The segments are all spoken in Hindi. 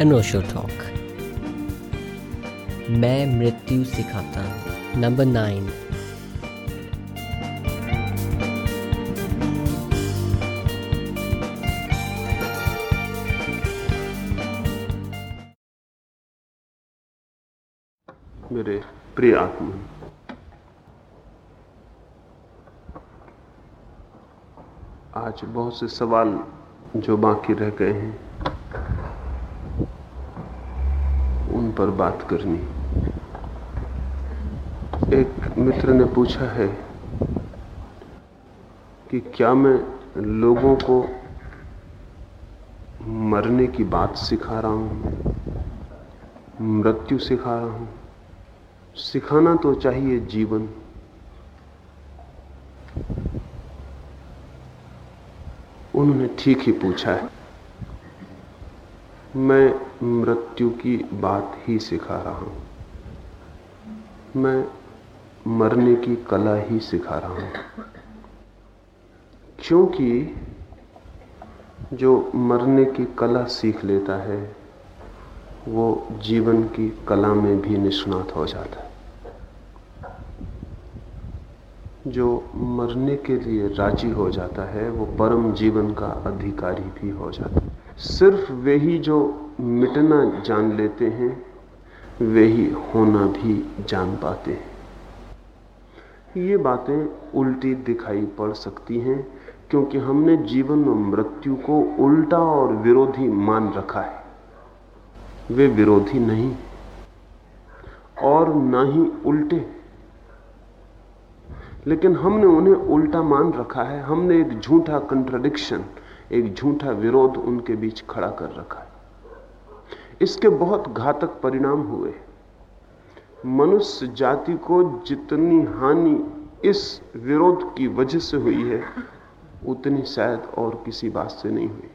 अनोशो टॉक मैं मृत्यु सिखाता नंबर नाइन मेरे प्रिय आत्मा। आज बहुत से सवाल जो बाकी रह गए हैं उन पर बात करनी। एक मित्र ने पूछा है कि क्या मैं लोगों को मरने की बात सिखा रहा हूँ? मृत्यु सिखा रहा हूँ। सिखाना तो चाहिए जीवन। उन्होंने ठीक ही पूछा है। मैं मृत्यु की बात ही सिखा रहा हूँ। मैं मरने की कला ही सिखा रहा हूँ। क्योंकि जो मरने की कला सीख लेता है, वो जीवन की कला में भी निष्णात हो जाता है। जो मरने के लिए राज़ी हो जाता है, वो परम जीवन का अधिकारी भी हो जाता है। सिर्फ़ वे ही जो मिटना जान लेते हैं, वे ही होना भी जान पाते हैं। ये बातें उल्टी दिखाई पड़ सकती हैं, क्योंकि हमने जीवन और मृत्यु को उल्टा और विरोधी मान रखा है। वे विरोधी नहीं, और ना ही उल्टे। लेकिन हमने उन्हें उल्टा मान रखा है, हमने एक झूठा कंट्रडिक्शन एक झूठा विरोध उनके बीच खड़ा कर रखा है। इसके बहुत घातक परिणाम हुए। मनुष्य जाति को जितनी हानि इस विरोध की वजह से हुई है, उतनी शायद और किसी बात से नहीं हुई।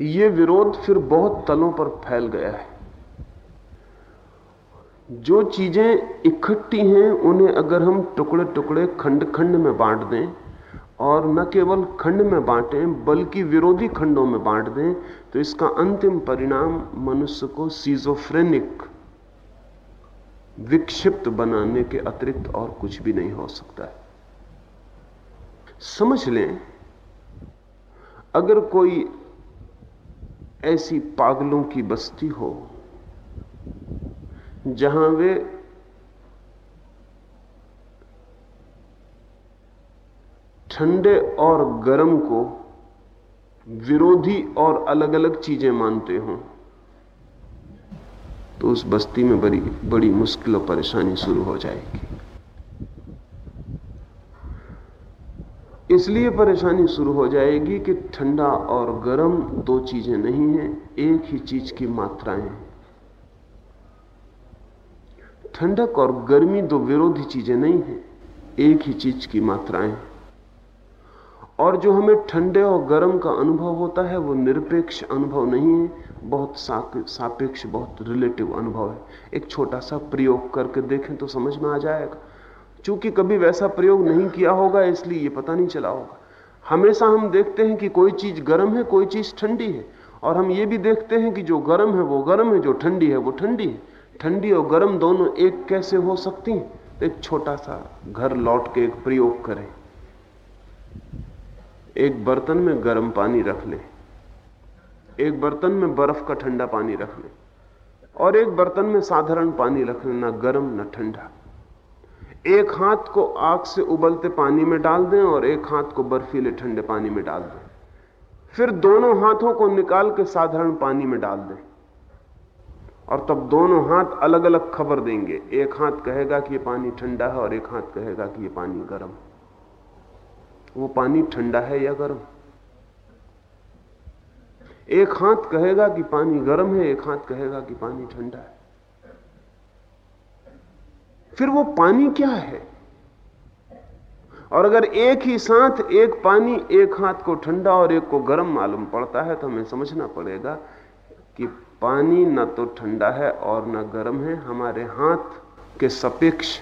यह विरोध फिर बहुत तलों पर फैल गया है। जो चीज़ें इकट्ठी हैं, उन्हें अगर हम टुकड़े टुकड़े खंड खंड में बांट दें, और न केवल खंड में बांटें, बल्कि विरोधी खंडों में बांट दें तो इसका अंतिम परिणाम मनुष्य को सीजोफ्रेनिक विक्षिप्त बनाने के अतिरिक्त और कुछ भी नहीं हो सकता है। समझ लें, अगर कोई ऐसी पागलों की बस्ती हो, जहाँ वे ठंडे और गर्म को विरोधी और अलग अलग चीज़ें मानते हों तो उस बस्ती में बड़ी बड़ी मुश्किल और परेशानी शुरू हो जाएगी। इसलिए परेशानी शुरू हो जाएगी कि ठंडा और गर्म दो चीज़ें नहीं हैं, एक ही चीज़ की मात्राएँ ठंडक और गर्मी दो विरोधी चीज़ें नहीं हैं, एक ही चीज़ की मात्राएँ और जो हमें ठंडे और गर्म का अनुभव होता है, वो निरपेक्ष अनुभव नहीं है, बहुत सापेक्ष, बहुत रिलेटिव अनुभव है। एक छोटा सा प्रयोग करके देखें तो समझ में आ जाएगा। चूँकि कभी वैसा प्रयोग नहीं किया होगा, इसलिए ये पता नहीं चला होगा। हमेशा हम देखते हैं कि कोई चीज़ गर्म है, कोई चीज़ ठंडी है। और हम ये भी देखते हैं कि जो गर्म है, वो गर्म है, जो ठंडी है, वो ठंडी है। ठंडी और गर्म दोनों एक कैसे हो सकती हैं? तो एक छोटा सा घर लौट के एक प्रयोग करें। एक बर्तन में गर्म पानी रख लें। एक बर्तन में बर्फ़ का ठंडा पानी रख लें। और एक बर्तन में साधारण पानी रख लें ना गर्म ना ठंडा। एक हाथ को आग से उबलते पानी में डाल दें और एक हाथ को बर्फीले ठंडे पानी में डाल दें। फिर दोनों हाथों को निकाल के साधारण पानी में डाल दें। और तब दोनों हाथ अलग अलग खबर देंगे। एक हाथ कहेगा कि यह पानी ठंडा है और एक हाथ कहेगा कि यह पानी गर्म है। वो पानी ठंडा है या गर्म? एक हाथ कहेगा कि पानी गर्म है, एक हाथ कहेगा कि पानी ठंडा है। फिर वो पानी क्या है? और अगर एक ही साथ एक पानी एक हाथ को ठंडा और एक को गर्म मालूम पड़ता है तो हमें समझना पड़ेगा कि पानी न तो ठंडा है और न गर्म है। हमारे हाथ के सपेक्ष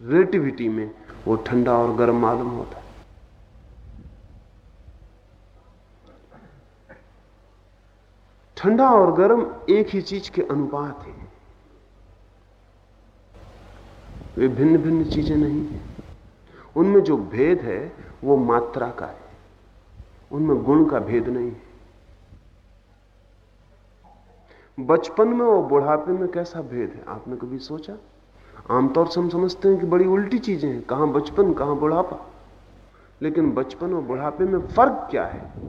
रिलेटिविटी में वो ठंडा और गर्म मालूम होता है। ठंडा और गर्म एक ही चीज़ के अनुपात है। वे भिन्न भिन्न चीज़ें नहीं है। उनमें जो भेद है, वो मात्रा का है। उनमें गुण का भेद नहीं है। बचपन में और बुढ़ापे में कैसा भेद है? आपने कभी सोचा? आमतौर से हम समझते हैं कि बड़ी उल्टी चीज़ें हैं। कहाँ बचपन, कहाँ बुढ़ापा। लेकिन बचपन और बुढ़ापे में फ़र्क क्या है?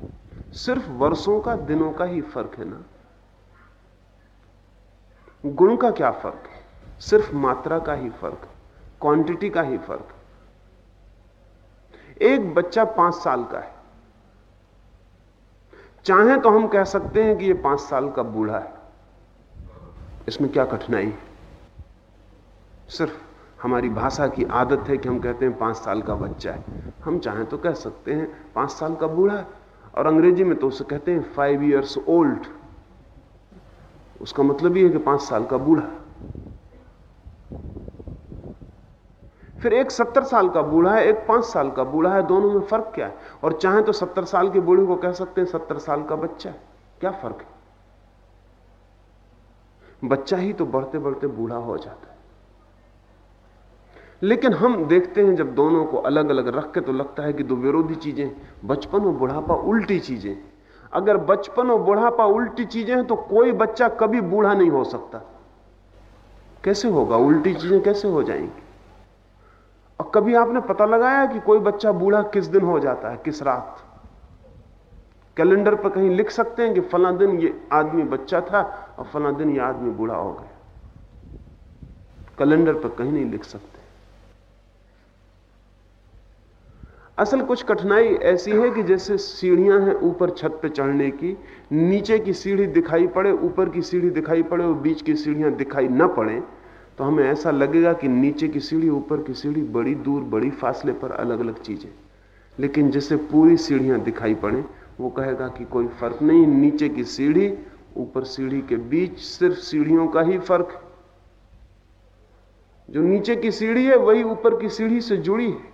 सिर्फ़ वर्षों का, दिनों का ही फ़र्क है ना? गुण का क्या फ़र्क है? सिर्फ़ मात्रा का ही फ़र्क क्वांटिटी का ही फ़र्क। एक बच्चा पाँच साल का है। चाहे तो हम कह सकते हैं कि यह पाँच साल का बूढ़ा है। इसमें क्या कठिनाई है? सिर्फ़ हमारी भाषा की आदत है कि हम कहते हैं पाँच साल का बच्चा है। हम चाहें तो कह सकते हैं पाँच साल का बूढ़ा है। और अंग्रेज़ी में तो उसे कहते हैं फाइव ईयर्स ओल्ड उसका मतलब ही है कि पाँच साल का बूढ़ा। फिर एक सत्तर साल का बूढ़ा है, एक पाँच साल का बूढ़ा है, दोनों में फ़र्क क्या है? और चाहे तो सत्तर साल के बूढ़े को कह सकते हैं सत्तर साल का बच्चा है। क्या फ़र्क है? बच्चा ही तो बढ़ते बढ़ते बूढ़ा हो जाता है। लेकिन हम देखते हैं जब दोनों को अलग अलग रख के तो लगता है कि दो विरोधी चीज़ें, बचपन और बुढ़ापा उल्टी चीज़ें। अगर बचपन और बुढ़ापा उल्टी चीज़ें हैं तो कोई बच्चा कभी बूढ़ा नहीं हो सकता। कैसे होगा? उल्टी चीज़ें कैसे हो जाएँगी? और कभी आपने पता लगाया कि कोई बच्चा बूढ़ा किस दिन हो जाता है, किस रात? कैलेंडर पर कहीं लिख सकते हैं कि फला दिन ये आदमी बच्चा था और फला दिन ये आदमी बूढ़ा हो गया। कैलेंडर पर कहीं नहीं लिख सकते। असल कुछ कठिनाई ऐसी है कि जैसे सीढ़ियाँ हैं ऊपर छत पे चढ़ने की, नीचे की सीढ़ी दिखाई पड़े, ऊपर की सीढ़ी दिखाई पड़े और बीच की सीढ़ियाँ दिखाई ना पड़े तो हमें ऐसा लगेगा कि नीचे की सीढ़ी, ऊपर की सीढ़ी बड़ी दूर, बड़ी फासले पर अलग अलग चीज़ें। लेकिन जैसे पूरी सीढ़ियाँ दिखाई पड़े, वो कहेगा कि कोई फ़र्क नहीं, नीचे की सीढ़ी, ऊपर सीढ़ी के बीच सिर्फ़ सीढ़ियों का ही फ़र्क जो नीचे की सीढ़ी है, वही ऊपर की सीढ़ी से जुड़ी है।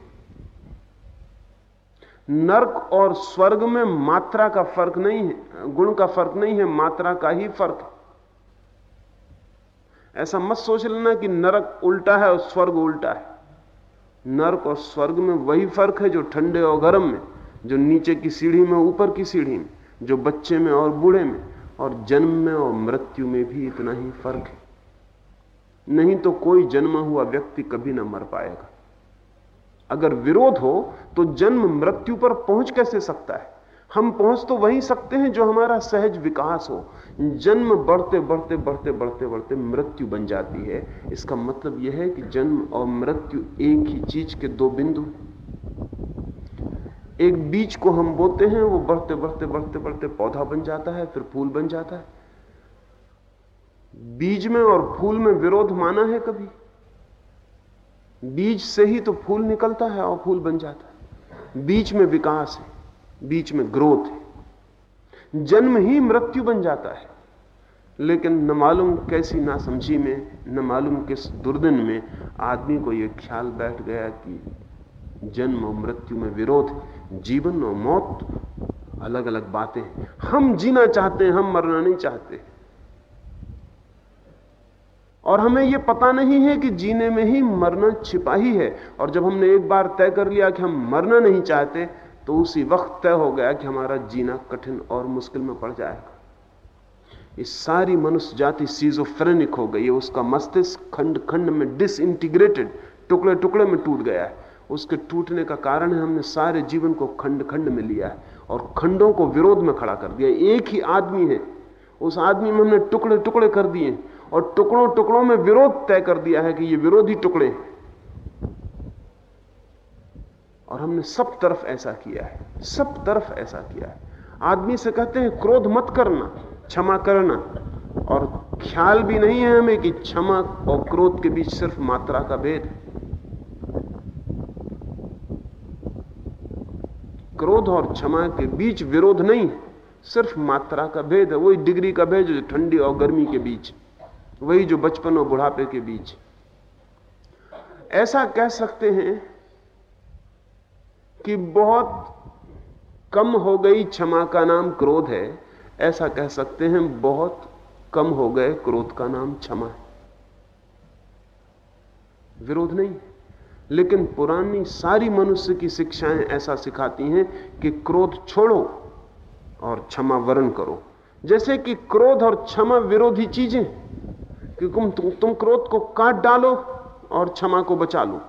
नरक और स्वर्ग में मात्रा का फ़र्क नहीं है, गुण का फ़र्क नहीं है, मात्रा का ही फ़र्क है। ऐसा मत सोच लेना कि नरक उल्टा है और स्वर्ग उल्टा है। नरक और स्वर्ग में वही फ़र्क है जो ठंडे और गर्म में, जो नीचे की सीढ़ी में, ऊपर की सीढ़ी में, जो बच्चे में और बूढ़े में, और जन्म में और मृत्यु में भी इतना ही फ़र्क है। नहीं तो कोई जन्मा हुआ व्यक्ति कभी ना मर पाएगा। अगर विरोध हो तो जन्म मृत्यु पर पहुँच कैसे सकता है? हम पहुँच तो वहीं सकते हैं जो हमारा सहज विकास हो। जन्म बढ़ते बढ़ते बढ़ते बढ़ते बढ़ते मृत्यु बन जाती है। इसका मतलब यह है कि जन्म और मृत्यु एक ही चीज़ के दो बिंदु। एक बीज को हम बोते हैं, वो बढ़ते बढ़ते बढ़ते बढ़ते पौधा बन जाता है, फिर फूल बन जाता है। बीज में और फूल में विरोध माना है कभी? बीज से ही तो फूल निकलता है और फूल बन जाता है। बीच में विकास है बीच में ग्रोथ है। जन्म ही मृत्यु बन जाता है। लेकिन न मालूम कैसी नासमझी में, न मालूम किस दुर्दिन में आदमी को यह ख्याल बैठ गया कि जन्म और मृत्यु में विरोध जीवन और मौत अलग अलग बातें हम जीना चाहते हैं, हम मरना नहीं चाहते। और हमें यह पता नहीं है कि जीने में ही मरना छिपा ही है। और जब हमने एक बार तय कर लिया कि हम मरना नहीं चाहते तो उसी वक्त तय हो गया कि हमारा जीना कठिन और मुश्किल में पड़ जाएगा। इस सारी मनुष्य जाति सीजोफ्रेनिक हो गई है। उसका मस्तिष्क खंड खंड में डिसइंटीग्रेटेड टुकड़े टुकड़े में टूट गया है। उसके टूटने का कारण है, हमने सारे जीवन को खंड खंड में लिया है और खंडों को विरोध में खड़ा कर दिया एक ही आदमी है। उस आदमी में हमने टुकड़े टुकड़े कर दिए और टुकड़ों टुकड़ों में विरोध तय कर दिया है कि ये विरोधी टुकड़े और हमने सब तरफ़ ऐसा किया है, सब तरफ़ ऐसा किया है। आदमी से कहते हैं, क्रोध मत करना, क्षमा करना। और ख्याल भी नहीं है हमें कि क्षमा और क्रोध के बीच सिर्फ़ मात्रा का भेद है। क्रोध और क्षमा के बीच विरोध नहीं, सिर्फ़ मात्रा का भेद है। वही डिग्री का भेद जो ठंडी और गर्मी के बीच वही जो बचपन और बुढ़ापे के बीच। ऐसा कह सकते हैं कि बहुत कम हो गई क्षमा का नाम क्रोध है। ऐसा कह सकते हैं बहुत कम हो गए क्रोध का नाम क्षमा है। विरोध नहीं, लेकिन पुरानी सारी मनुष्य की शिक्षाएँ ऐसा सिखाती हैं कि क्रोध छोड़ो और क्षमा वरण करो। जैसे कि क्रोध और क्षमा विरोधी चीज़ें। कि तुम तुम क्रोध को काट डालो और क्षमा को बचा लो।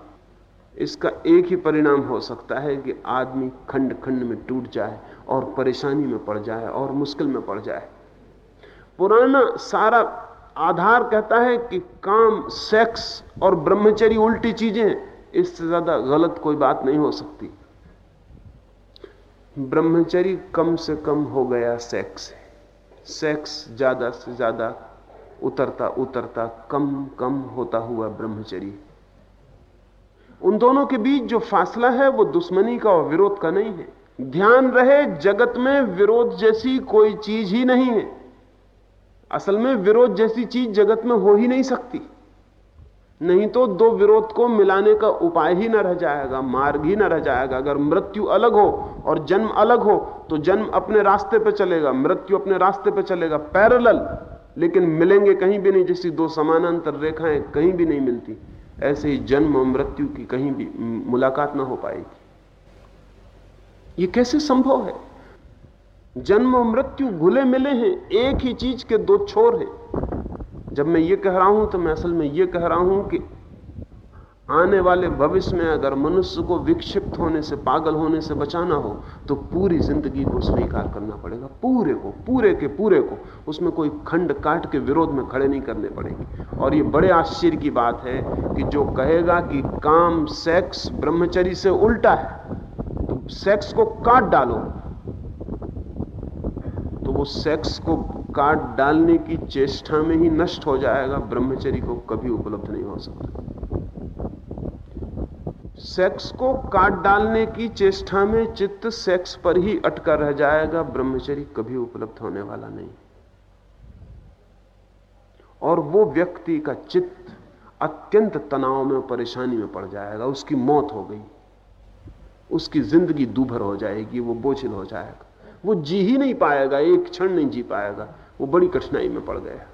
इसका एक ही परिणाम हो सकता है कि आदमी खंड खंड में टूट जाए और परेशानी में पड़ जाए और मुश्किल में पड़ जाए। पुराना सारा आधार कहता है कि काम, सेक्स और ब्रह्मचर्य उल्टी चीज़ें, इससे ज़्यादा गलत कोई बात नहीं हो सकती। ब्रह्मचर्य कम से कम हो गया सेक्स। सेक्स ज़्यादा से ज़्यादा उतरता उतरता कम कम होता हुआ ब्रह्मचर्य। उन दोनों के बीच जो फासला है, वो दुश्मनी का और विरोध का नहीं है। ध्यान रहे, जगत में विरोध जैसी कोई चीज़ ही नहीं है। असल में विरोध जैसी चीज़ जगत में हो ही नहीं सकती। नहीं तो दो विरोध को मिलाने का उपाय ही ना रह जाएगा, मार्ग ही न रह जाएगा। अगर मृत्यु अलग हो और जन्म अलग हो तो जन्म अपने रास्ते पर चलेगा, मृत्यु अपने रास्ते पर चलेगा। पैरल लेकिन मिलेंगे कहीं भी नहीं, जैसी दो समानांतर रेखाएँ कहीं भी नहीं मिलती, ऐसे ही जन्म और मृत्यु की कहीं भी मुलाकात ना हो पाएगी। ये कैसे संभव है? जन्म और मृत्यु घुले मिले हैं, एक ही चीज़ के दो छोर हैं। जब मैं ये कह रहा हूँ तो मैं असल में ये कह रहा हूँ कि आने वाले भविष्य में अगर मनुष्य को विक्षिप्त होने से, पागल होने से बचाना हो तो पूरी ज़िंदगी को स्वीकार करना पड़ेगा। पूरे को, पूरे के पूरे को। उसमें कोई खंड काट के विरोध में खड़े नहीं करने पड़ेंगे। और ये बड़े आश्चर्य की बात है कि जो कहेगा कि काम सेक्स ब्रह्मचरी से उल्टा है तो सेक्स को काट डालो। तो वो सेक्स को काट डालने की चेष्टा में ही नष्ट हो जाएगा ब्रह्मचरी को कभी उपलब्ध नहीं हो सकता। सेक्स को काट डालने की चेष्टा में चित्त सेक्स पर ही अटका रह जाएगा ब्रह्मचरी कभी उपलब्ध होने वाला नहीं। और वो व्यक्ति का चित्त अत्यंत तनाव में परेशानी में पड़ जाएगा, उसकी मौत हो गई। उसकी ज़िंदगी दूभर हो जाएगी, वो बोझिल हो जाएगा। वो जी ही नहीं पाएगा, एक क्षण नहीं जी पाएगा, वो बड़ी कठिनाई में पड़ गया।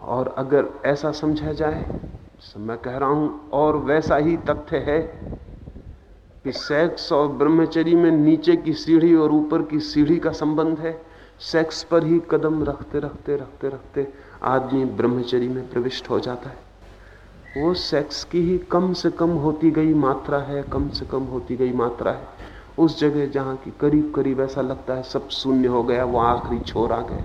और अगर ऐसा समझा जाए मैं कह रहा हूँ, और वैसा ही तथ्य है कि सेक्स और ब्रह्मचरी में नीचे की सीढ़ी और ऊपर की सीढ़ी का संबंध है। सेक्स पर ही कदम रखते रखते रखते रखते आदमी ब्रह्मचरी में प्रविष्ट हो जाता है। वो सेक्स की ही कम से कम होती गई मात्रा है, कम से कम होती गई मात्रा है। उस जगह जहाँ की करीब करीब ऐसा लगता है सब शून्य हो गया, वो आखिरी छोर आ गया।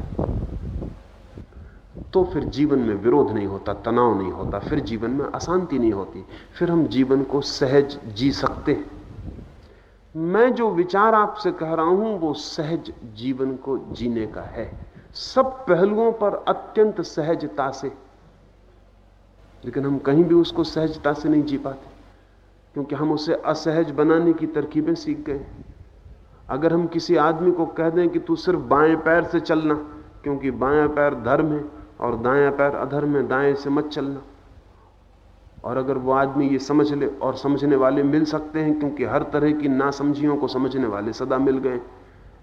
तो फिर जीवन में विरोध नहीं होता, तनाव नहीं होता, फिर जीवन में अशांति नहीं होती, फिर हम जीवन को सहज जी सकते हैं। मैं जो विचार आपसे कह रहा हूँ, वो सहज जीवन को जीने का है। सब पहलुओं पर अत्यंत सहजता से, लेकिन हम कहीं भी उसको सहजता से नहीं जी पाते, क्योंकि हम उसे असहज बनाने की तरकीबें सीख गए अगर हम किसी आदमी को कह दें कि तू सिर्फ़ बाएँ पैर से चलना, क्योंकि बाएँ पैर धर्म है और दाएँ पैर अधर्म है दाएँ से मत चलना। और अगर वो आदमी ये समझ ले और समझने वाले मिल सकते हैं, क्योंकि हर तरह की नासमझियों को समझने वाले सदा मिल गए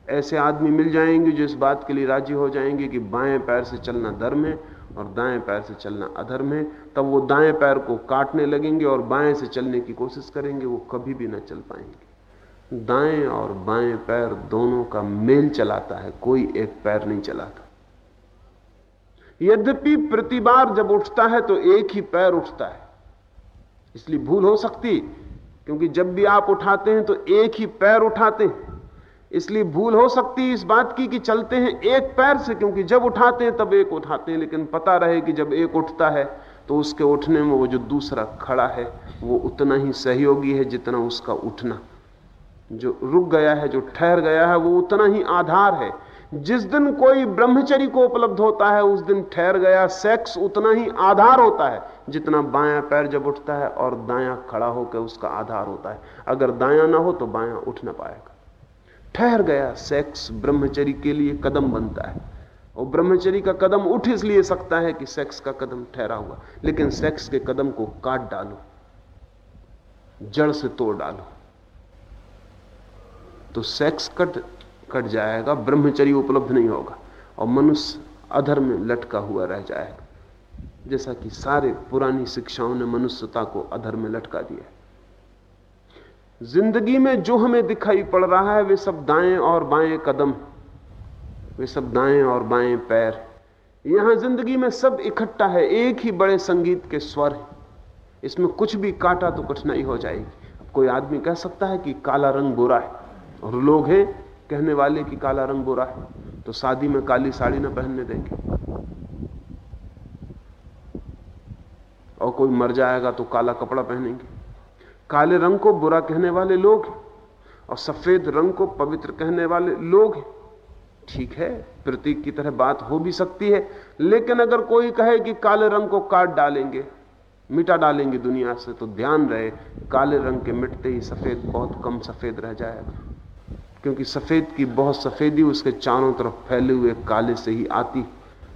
ऐसे आदमी मिल जाएँगे जो इस बात के लिए राज़ी हो जाएँगे कि बाएँ पैर से चलना धर्म है और दाएँ पैर से चलना अधर्म है तब वो दाएँ पैर को काटने लगेंगे और बाएँ से चलने की कोशिश करेंगे, वो कभी भी ना चल पाएँगे। दाएँ और बाएँ पैर दोनों का मेल चलाता है, कोई एक पैर नहीं चलाता। यद्यपि प्रति बार जब उठता है तो एक ही पैर उठता है। इसलिए भूल हो सकती, क्योंकि जब भी आप उठाते हैं तो एक ही पैर उठाते हैं। इसलिए भूल हो सकती है इस बात की, कि चलते हैं एक पैर से, क्योंकि जब उठाते हैं, तब एक उठाते हैं। लेकिन पता रहे कि जब एक उठता है तो उसके उठने में वो जो दूसरा खड़ा है, वो उतना ही सहयोगी है जितना उसका उठना। जो रुक गया है, जो ठहर गया है, वो उतना ही आधार है। जिस दिन कोई ब्रह्मचरी को उपलब्ध होता है, उस दिन ठहर गया सेक्स उतना ही आधार होता है जितना बायां पैर जब उठता है और दायां खड़ा होकर उसका आधार होता है। अगर दायां ना हो तो बायां उठ ना पाएगा। ठहर गया सेक्स ब्रह्मचरी के लिए कदम बनता है। और ब्रह्मचरी का कदम उठ इसलिए सकता है कि सेक्स का कदम ठहरा हुआ। लेकिन सेक्स के कदम को काट डालो। जड़ से तोड़ डालो। तो सेक्स कट कट जाएगा, ब्रह्मचर्य उपलब्ध नहीं होगा और मनुष्य अधर में लटका हुआ रह जाएगा। जैसा कि सारे पुरानी शिक्षाओं ने मनुष्यता को अधर में लटका दिया ज़िंदगी में जो हमें दिखाई पड़ रहा है, वे सब दाएँ और बाएँ कदम वे सब दाएँ और बाएँ पैर यहाँ ज़िंदगी में सब इकट्ठा है, एक ही बड़े संगीत के स्वर है। इसमें कुछ भी काटा तो कठिनाई हो जाएगी। कोई आदमी कह सकता है कि काला रंग बुरा है और लोग हैं कहने वाले कि काला रंग बुरा है तो शादी में काली साड़ी ना पहनने देंगे। और कोई मर जाएगा तो काला कपड़ा पहनेंगे। काले रंग को बुरा कहने वाले लोग और सफ़ेद रंग को पवित्र कहने वाले लोग ठीक है, प्रतीक की तरह बात हो भी सकती है, लेकिन अगर कोई कहे कि काले रंग को काट डालेंगे, मिटा डालेंगे दुनिया से तो ध्यान रहे, काले रंग के मिटते ही सफ़ेद, बहुत कम सफ़ेद रह जाएगा। क्योंकि सफ़ेद की बहुत सफेदी उसके चारों तरफ़ फैले हुए काले से ही आती।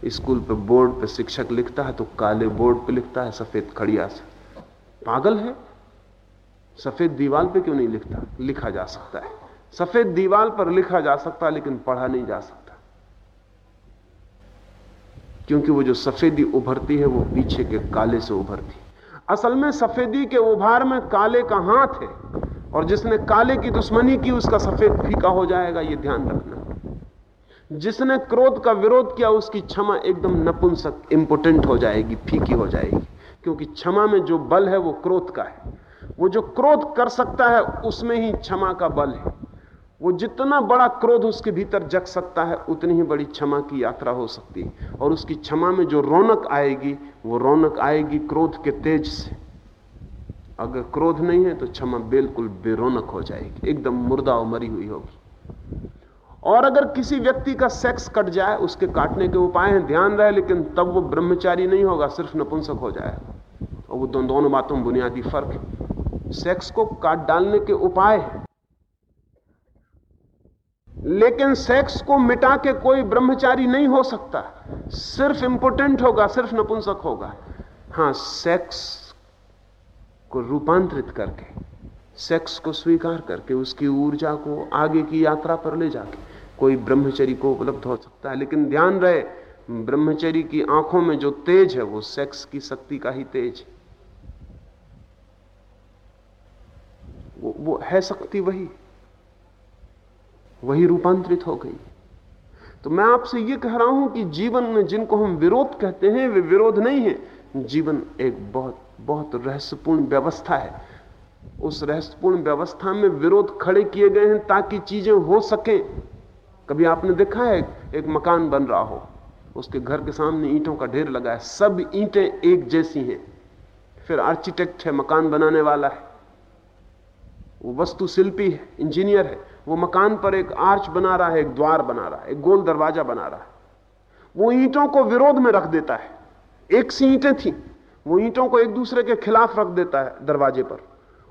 स्कूल पे बोर्ड पे शिक्षक लिखता है तो काले बोर्ड पे लिखता है सफ़ेद खड़िया से। पागल है? सफ़ेद दीवार पे क्यों नहीं लिखता? लिखा जा सकता है। सफ़ेद दीवार पर लिखा जा सकता है, लेकिन पढ़ा नहीं जा सकता। क्योंकि वो जो सफेदी उभरती है, वो पीछे के काले से उभरती असल में सफेदी के उभार में काले का हाथ है और जिसने काले की दुश्मनी की, उसका सफ़ेद फीका हो जाएगा, ये ध्यान रखना। जिसने क्रोध का विरोध किया, उसकी क्षमा एकदम नपुंसक इंपोर्टेंट हो जाएगी, फीकी हो जाएगी। क्योंकि क्षमा में जो बल है, वो क्रोध का है। वो जो क्रोध कर सकता है, उसमें ही क्षमा का बल है। वो जितना बड़ा क्रोध उसके भीतर जग सकता है, उतनी ही बड़ी क्षमा की यात्रा हो सकती है। और उसकी क्षमा में जो रौनक आएगी, वो रौनक आएगी क्रोध के तेज से। अगर क्रोध नहीं है तो क्षमा बिल्कुल बेरोनक हो जाएगी। एकदम मुर्दा और मरी हुई होगी। और अगर किसी व्यक्ति का सेक्स कट जाए, उसके काटने के उपाय हैं, ध्यान रहे, लेकिन तब वो ब्रह्मचारी नहीं होगा, सिर्फ़ नपुंसक हो जाएगा और वो दोनों दोनों बातों में बुनियादी फ़र्क है। सेक्स को काट डालने के उपाय लेकिन सेक्स को मिटा के कोई ब्रह्मचारी नहीं हो सकता। सिर्फ़ इंपोर्टेंट होगा सिर्फ़ नपुंसक होगा। हाँ सेक्स को रूपांतरित करके सेक्स को स्वीकार करके उसकी ऊर्जा को आगे की यात्रा पर ले जाके कोई ब्रह्मचरी को उपलब्ध हो सकता है। लेकिन ध्यान रहे ब्रह्मचरी की आँखों में जो तेज है वो सेक्स की शक्ति का ही तेज है। वो, वो है शक्ति वही। वही रूपांतरित हो गई। तो मैं आपसे यह कह रहा हूँ कि जीवन में जिनको हम विरोध कहते हैं, वे विरोध नहीं है। जीवन एक बहुत बहुत रहस्यपूर्ण व्यवस्था है। उस रहस्यपूर्ण व्यवस्था में विरोध खड़े किए गए हैं ताकि चीज़ें हो सके। कभी आपने देखा है, एक मकान बन रहा हो, उसके घर के सामने ईंटों का ढेर लगा है, सब ईंटें एक जैसी हैं। फिर आर्किटेक्ट है, मकान बनाने वाला है। वो वस्तु शिल्पी है, इंजीनियर है। वो मकान पर एक आर्च बना रहा है, एक द्वार बना रहा है, एक गोल दरवाज़ा बना रहा है। वो ईंटों को विरोध में रख देता है। एक सी ईंटें थी, वो ईंटों को एक दूसरे के खिलाफ रख देता है दरवाजे पर।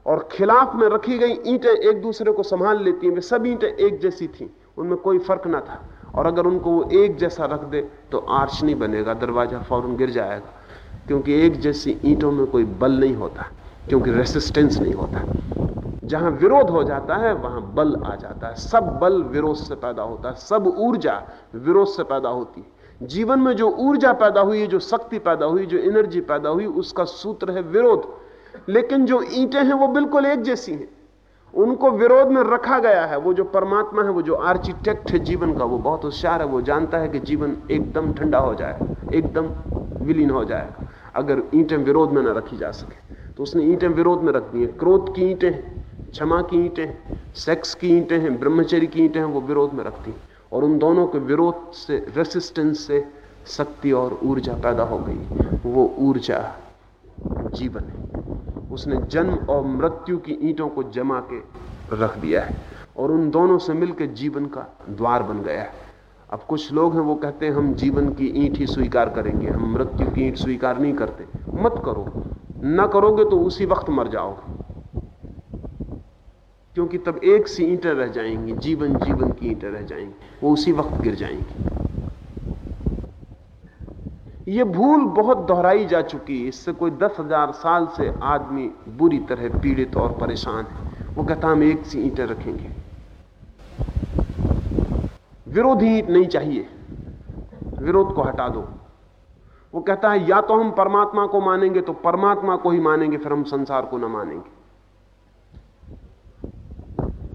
और खिलाफ में रखी गई ईंटें एक दूसरे को संभाल लेती हैं, वे सब ईंटें एक जैसी थी, उनमें कोई फ़र्क ना था। और अगर उनको वो एक जैसा रख दे तो आर्च नहीं बनेगा, दरवाज़ा फ़ौरन गिर जाएगा, क्योंकि एक जैसी ईंटों में कोई बल नहीं होता। क्योंकि रेसिस्टेंस नहीं होता। जहाँ विरोध हो जाता है, वहाँ बल आ जाता है। सब बल विरोध से पैदा होता है। सब ऊर्जा विरोध से पैदा होती है। जीवन में जो ऊर्जा पैदा हुई, जो शक्ति पैदा हुई, जो एनर्जी पैदा हुई, उसका सूत्र है विरोध। लेकिन जो ईंटें हैं, वो बिल्कुल एक जैसी हैं। उनको विरोध में रखा गया है। वो जो परमात्मा है, वो जो आर्किटेक्ट है जीवन का, वो बहुत होशियार है। वो जानता है कि जीवन एकदम ठंडा हो जाए, एकदम विलीन हो जाएगा अगर ईंटें विरोध में ना रखी जा सके। तो उसने ईंटें विरोध में रख दी हैं। क्रोध की ईंटें क्षमा की ईंटें सेक्स की ईंटें हैं, ब्रह्मचर्य की ईंटें हैं, वो विरोध में रखती हैं। और उन दोनों के विरोध से रेसिस्टेंस से शक्ति और ऊर्जा पैदा हो गई। वो ऊर्जा जीवन है। उसने जन्म और मृत्यु की ईंटों को जमा के रख दिया है और उन दोनों से मिलकर जीवन का द्वार बन गया है। अब कुछ लोग हैं, वो कहते हैं, हम जीवन की ईंट ही स्वीकार करेंगे, हम मृत्यु की ईंट स्वीकार नहीं करते। मत करो। ना करोगे तो उसी वक्त मर जाओगे। क्योंकि तब एक सी ईंटें रह जाएँगी, जीवन जीवन की ईंटें रह जाएँगी, वो उसी वक्त गिर जाएँगी। ये भूल बहुत दोहराई जा चुकी है, इससे कोई दस हज़ार साल से आदमी बुरी तरह पीड़ित और परेशान है। वो कहता हम एक सी ईंटें रखेंगे। विरोधी ईट नहीं चाहिए। विरोध को हटा दो। वो कहता है, या तो हम परमात्मा को मानेंगे तो परमात्मा को ही मानेंगे, फिर हम संसार को ना मानेंगे।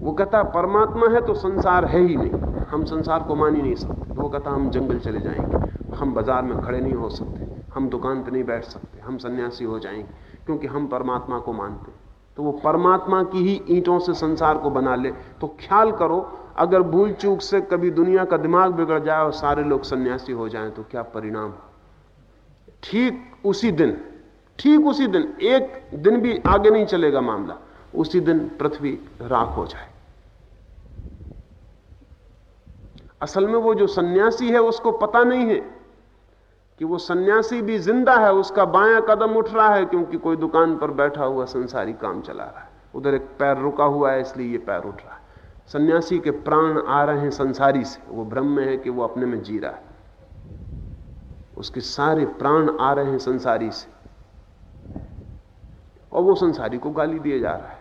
वो कहता है, परमात्मा है तो संसार है ही नहीं। हम संसार को मान ही नहीं सकते। वो कहता हम जंगल चले जाएँगे। हम बाज़ार में खड़े नहीं हो सकते। हम दुकान पर नहीं बैठ सकते। हम सन्यासी हो जाएँगे, क्योंकि हम परमात्मा को मानते तो वो परमात्मा की ही ईंटों से संसार को बना ले। तो ख्याल करो, अगर भूल चूक से कभी दुनिया का दिमाग बिगड़ जाए और सारे लोग सन्यासी हो जाएँ तो क्या परिणाम? ठीक उसी दिन, ठीक उसी दिन, एक दिन भी आगे नहीं चलेगा मामला, उसी दिन पृथ्वी राख हो जाए। असल में वो जो सन्यासी है, उसको पता नहीं है कि वो सन्यासी भी ज़िंदा है, उसका बायां कदम उठ रहा है, क्योंकि कोई दुकान पर बैठा हुआ संसारी काम चला रहा है। उधर एक पैर रुका हुआ है, इसलिए ये पैर उठ रहा है। सन्यासी के प्राण आ रहे हैं संसारी से। वो भ्रम में है कि वो अपने में जी रहा है। उसके सारे प्राण आ रहे हैं संसारी से। और वो संसारी को गाली दिए जा रहा है।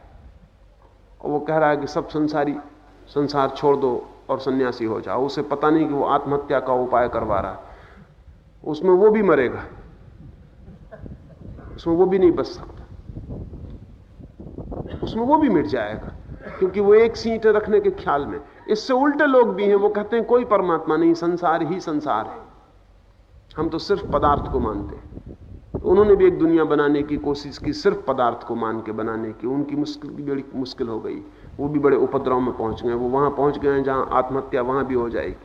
और वो कह रहा है कि सब संसारी, संसार छोड़ दो और सन्यासी हो जाओ। उसे पता नहीं कि वो आत्महत्या का उपाय करवा रहा है। उसमें वो भी मरेगा। उसमें वो भी नहीं बच सकता। उसमें वो भी मिट जाएगा। क्योंकि वो एक सीट रखने के ख्याल में। इससे उल्टे लोग भी हैं। वो कहते हैं, कोई परमात्मा नहीं, संसार ही संसार है। हम तो सिर्फ़ पदार्थ को मानते हैं। तो उन्होंने भी एक दुनिया बनाने की कोशिश की, सिर्फ़ पदार्थ को मान के बनाने की। उनकी मुश्किल भी बड़ी मुश्किल हो गई। वो भी बड़े उपद्रव में पहुँच गए। वो वहाँ पहुँच गए जहाँ आत्महत्या वहाँ भी हो जाएगी।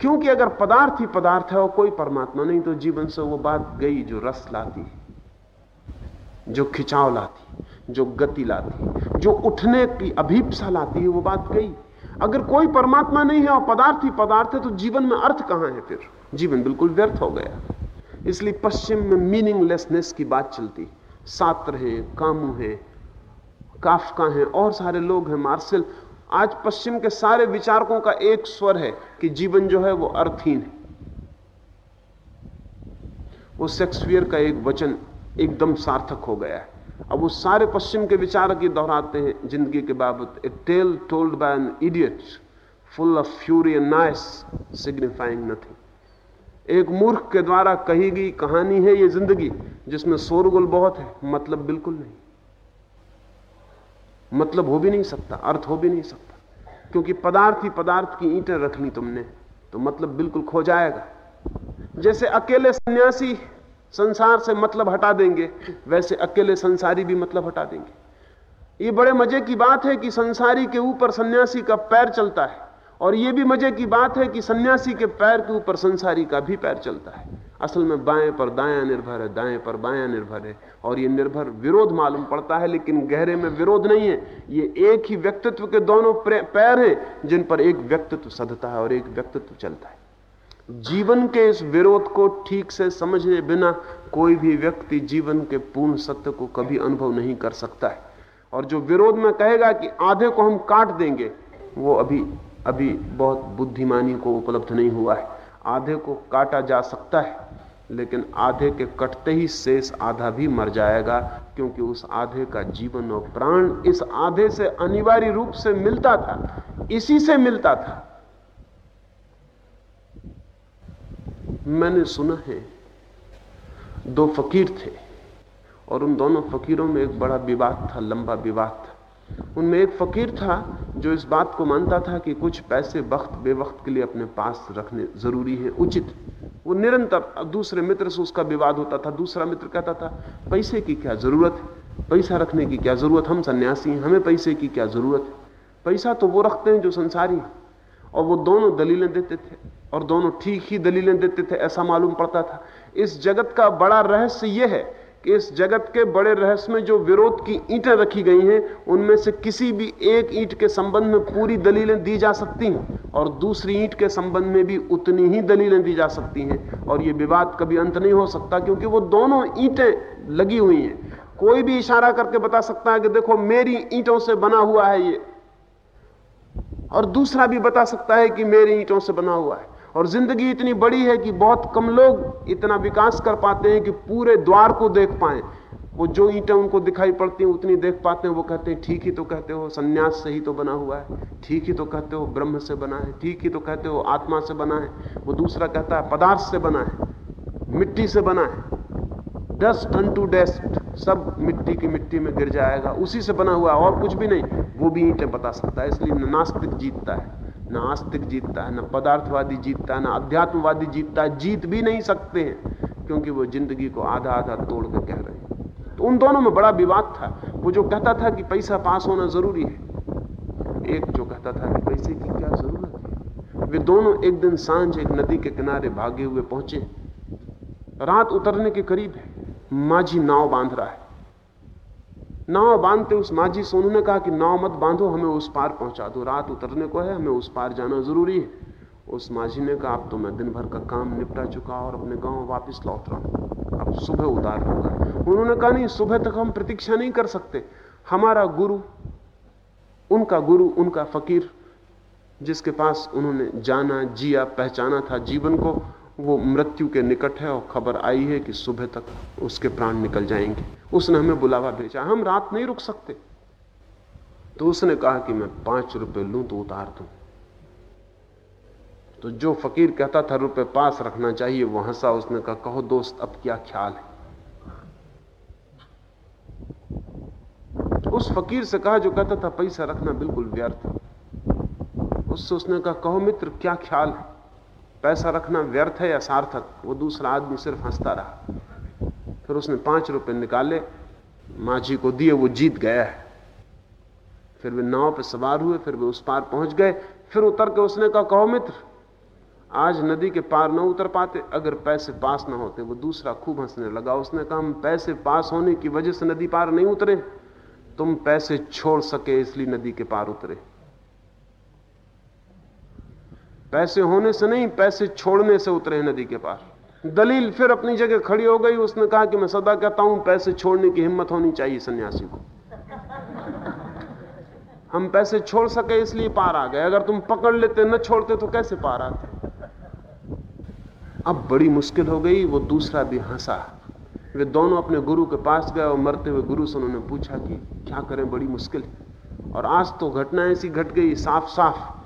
क्योंकि अगर पदार्थ ही पदार्थ है और कोई परमात्मा नहीं तो जीवन से वो बात गई जो रस लाती, जो खिंचाव लाती, जो गति लाती, जो उठने की अभीपसा लाती है, वो बात गई। अगर कोई परमात्मा नहीं है और पदार्थ ही पदार्थ है तो जीवन में अर्थ कहाँ है फिर? जीवन बिल्कुल व्यर्थ हो गया। इसलिए पश्चिम में मीनिंगलेसनेस की बात चलती। सात्र हैं कामू हैं, काफका हैं, और सारे लोग हैं मार्शल आज पश्चिम के सारे विचारकों का एक स्वर है कि जीवन जो है वो अर्थहीन है। वो शेक्सपियर का एक वचन एकदम सार्थक हो गया है। अब वो सारे पश्चिम के विचारक ये दोहराते हैं ज़िंदगी के बाबत। A tale told by an idiot full of fury and nice signifying nothing एक मूर्ख के द्वारा कही गई कहानी है ये ज़िंदगी, जिसमें शोरगुल बहुत है मतलब बिल्कुल नहीं। मतलब हो भी नहीं सकता, अर्थ हो भी नहीं सकता। क्योंकि पदार्थ ही पदार्थ की ईंटें रख ली तुमने तो मतलब बिल्कुल खो जाएगा। जैसे अकेले सन्यासी संसार से मतलब हटा देंगे, वैसे अकेले संसारी भी मतलब हटा देंगे। ये बड़े मज़े की बात है कि संसारी के ऊपर सन्यासी का पैर चलता है। और यह भी मज़े की बात है कि सन्यासी के पैर के ऊपर संसारी का भी पैर चलता है। असल में बाएँ पर दायां निर्भर है, दाएँ पर बायां निर्भर है। और ये निर्भर विरोध मालूम पड़ता है, लेकिन गहरे में विरोध नहीं है। ये एक ही व्यक्तित्व के दोनों पैर हैं, जिन पर एक व्यक्तित्व सधता है और एक व्यक्तित्व चलता है। जीवन के इस विरोध को ठीक से समझे बिना कोई भी व्यक्ति जीवन के पूर्ण सत्य को कभी अनुभव नहीं कर सकता है। और जो विरोध में कहेगा कि आधे को हम काट देंगे, वो अभी अभी बहुत बुद्धिमानी को उपलब्ध नहीं हुआ है। आधे को काटा जा सकता है, लेकिन आधे के कटते ही शेष आधा भी मर जाएगा, क्योंकि उस आधे का जीवन और प्राण इस आधे से अनिवार्य रूप से मिलता था, इसी से मिलता था। मैंने सुना है, दो फकीर थे, और उन दोनों फकीरों में एक बड़ा विवाद था, लंबा विवाद था। उनमें एक फकीर था जो इस बात को मानता था कि कुछ पैसे वक्त, बेवक्त के लिए अपने पास रखने ज़रूरी है, उचित। वो निरंतर दूसरे मित्र से उसका विवाद होता था, दूसरा मित्र कहता था, पैसे की क्या ज़रूरत है? पैसा रखने की क्या ज़रूरत? हम सन्यासी हैं, हमें पैसे की क्या ज़रूरत है? पैसा तो वो रखते हैं जो संसारी है। और वो दोनों दलीलें देते थे, और दोनों ठीक ही दलीलें देते थे, ऐसा मालूम पड़ता था। इस जगत का बड़ा रहस्य यह है कि इस जगत के बड़े रहस्य में जो विरोध की ईंटें रखी गई हैं, उनमें से किसी भी एक ईंट के संबंध में पूरी दलीलें दी जा सकती हैं और दूसरी ईंट के संबंध में भी उतनी ही दलीलें दी जा सकती हैं। और ये विवाद कभी अंत नहीं हो सकता क्योंकि वो दोनों ईंटें लगी हुई हैं। कोई भी इशारा करके बता सकता है कि देखो, मेरी ईंटों से बना हुआ है ये। और दूसरा भी बता सकता है कि मेरी ईंटों से बना हुआ है। और ज़िंदगी इतनी बड़ी है कि बहुत कम लोग इतना विकास कर पाते हैं कि पूरे द्वार को देख पाए। वो जो ईंटें उनको दिखाई पड़ती हैं, उतनी देख पाते हैं। वो कहते हैं, ठीक ही तो कहते हो, सन्यास से ही तो बना हुआ है। ठीक ही तो कहते हो, ब्रह्म से बना है। ठीक ही तो कहते हो, आत्मा से बना है। वो दूसरा कहता है, पदार्थ से बना है, मिट्टी से बना है। डस्ट टन टू डेस्ट सब मिट्टी की मिट्टी में गिर जाएगा। उसी से बना हुआ और कुछ भी नहीं। वो भी ईंटें बता सकता है, इसलिए नास्तिक जीतता है। न आस्तिक जीतता है, न पदार्थवादी जीतता है, न अध्यात्मवादी जीतता है, जीत भी नहीं सकते हैं, क्योंकि वो ज़िंदगी को आधा आधा तोड़ कर कह रहे हैं। तो उन दोनों में बड़ा विवाद था। वो जो कहता था कि पैसा पास होना ज़रूरी है, एक जो कहता था कि पैसे की क्या ज़रूरत है? वे दोनों एक दिन साँझ एक नदी के किनारे भागे हुए पहुँचे। रात उतरने के करीब है माझी नाव बाँध रहा है। नाव बांधते उस माझी से उन्होंने कहा कि नाव मत बांधो, हमें उस पार पहुँचा दो। रात उतरने को है, हमें उस पार जाना ज़रूरी है। उस माझी ने कहा, अब तो मैं दिन भर का काम निपटा चुका और अपने गाँव वापस लौट रहा हूँ। अब सुबह उतार लूँगा उन्होंने कहा, नहीं, सुबह तक हम प्रतीक्षा नहीं कर सकते। हमारा गुरु, उनका गुरु, उनका फकीर, जिसके पास उन्होंने जाना, जिया, पहचाना था जीवन को, वो मृत्यु के निकट है और खबर आई है कि सुबह तक उसके प्राण निकल जाएँगे। उसने हमें बुलावा भेजा। हम रात नहीं रुक सकते। तो उसने कहा कि मैं पाँच रुपए लूँ तो उतार दूँ। तो जो फकीर कहता था, रुपए पास रखना चाहिए, वो हंसा। उसने कहा, कहो दोस्त, अब क्या ख्याल है? उस फकीर से कहा, जो कहता था, पैसा रखना बिल्कुल व्यर्थ। उससे उसने कहा, कहो मित्र, क्या ख्याल है? पैसा रखना व्यर्थ है या सार्थक? वो दूसरा आदमी सिर्फ़ हंसता रहा। फिर उसने पाँच रुपए निकाले, माझी को दिए, वो जीत गया है। फिर वे नाव पर सवार हुए, फिर वे उस पार पहुँच गए, फिर उतर के उसने कहा, कहो मित्र, आज नदी के पार न उतर पाते, अगर पैसे पास ना होते, वो दूसरा खूब हंसने लगा। उसने कहा, हम पैसे पास होने की वजह से नदी पार नहीं उतरे, तुम पैसे छोड़ सके, इसलिए नदी के पार उतरे। पैसे होने से नहीं, पैसे छोड़ने से उतरे नदी के पार। दलील फिर अपनी जगह खड़ी हो गई। उसने कहा कि मैं सदा कहता हूँ, पैसे छोड़ने की हिम्मत होनी चाहिए सन्यासी को। हम पैसे छोड़ सके इसलिए पार आ गए। अगर तुम पकड़ लेते, न छोड़ते तो कैसे पार आते? अब बड़ी मुश्किल हो गई। वो दूसरा भी हंसा। वे दोनों अपने गुरु के पास गए और मरते हुए गुरु से उन्होंने पूछा कि क्या करें, बड़ी मुश्किल। और आज तो घटना ऐसी घट गई साफ़ साफ़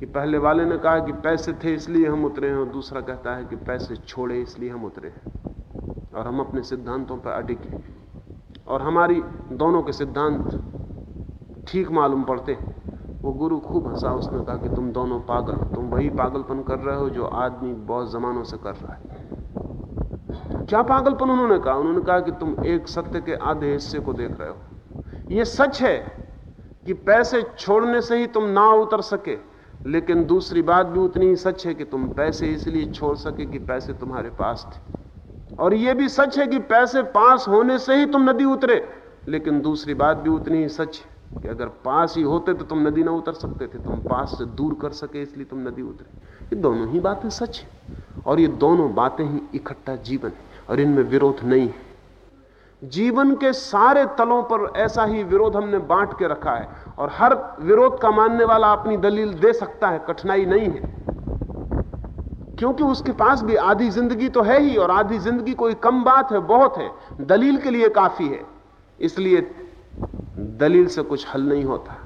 कि पहले वाले ने कहा कि पैसे थे इसलिए हम उतरे हैं, और दूसरा कहता है कि पैसे छोड़े इसलिए हम उतरे हैं। और हम अपने सिद्धांतों पर अडिग हैं। और हमारी दोनों के सिद्धांत ठीक मालूम पड़ते हैं। वो गुरु खूब हंसा, उसने कहा कि तुम दोनों पागल तुम वही पागलपन कर रहे हो जो आदमी बहुत जमानों से कर रहा है। क्या पागलपन उन्होंने कहा? उन्होंने कहा कि तुम एक सत्य के आधे हिस्से को देख रहे हो। यह सच है कि पैसे छोड़ने से ही तुम ना उतर सके लेकिन दूसरी बात भी उतनी ही सच है कि तुम पैसे इसलिए छोड़ सके कि पैसे तुम्हारे पास थे। और यह भी सच है कि पैसे पास होने से ही तुम नदी उतरे। लेकिन दूसरी बात भी उतनी ही सच है कि अगर पास ही होते तो तुम नदी ना उतर सकते थे। तुम पास से दूर कर सके इसलिए तुम नदी उतरे। ये दोनों ही बातें सच है। और ये दोनों बातें ही इकट्ठा जीवन है। और इनमें विरोध नहीं है। जीवन के सारे तलों पर ऐसा ही विरोध हमने बांट के रखा है और हर विरोध का मानने वाला अपनी दलील दे सकता है, कठिनाई नहीं है। क्योंकि उसके पास भी आधी ज़िंदगी तो है ही और आधी ज़िंदगी कोई कम बात है, बहुत है, दलील के लिए काफ़ी है। इसलिए दलील से कुछ हल नहीं होता।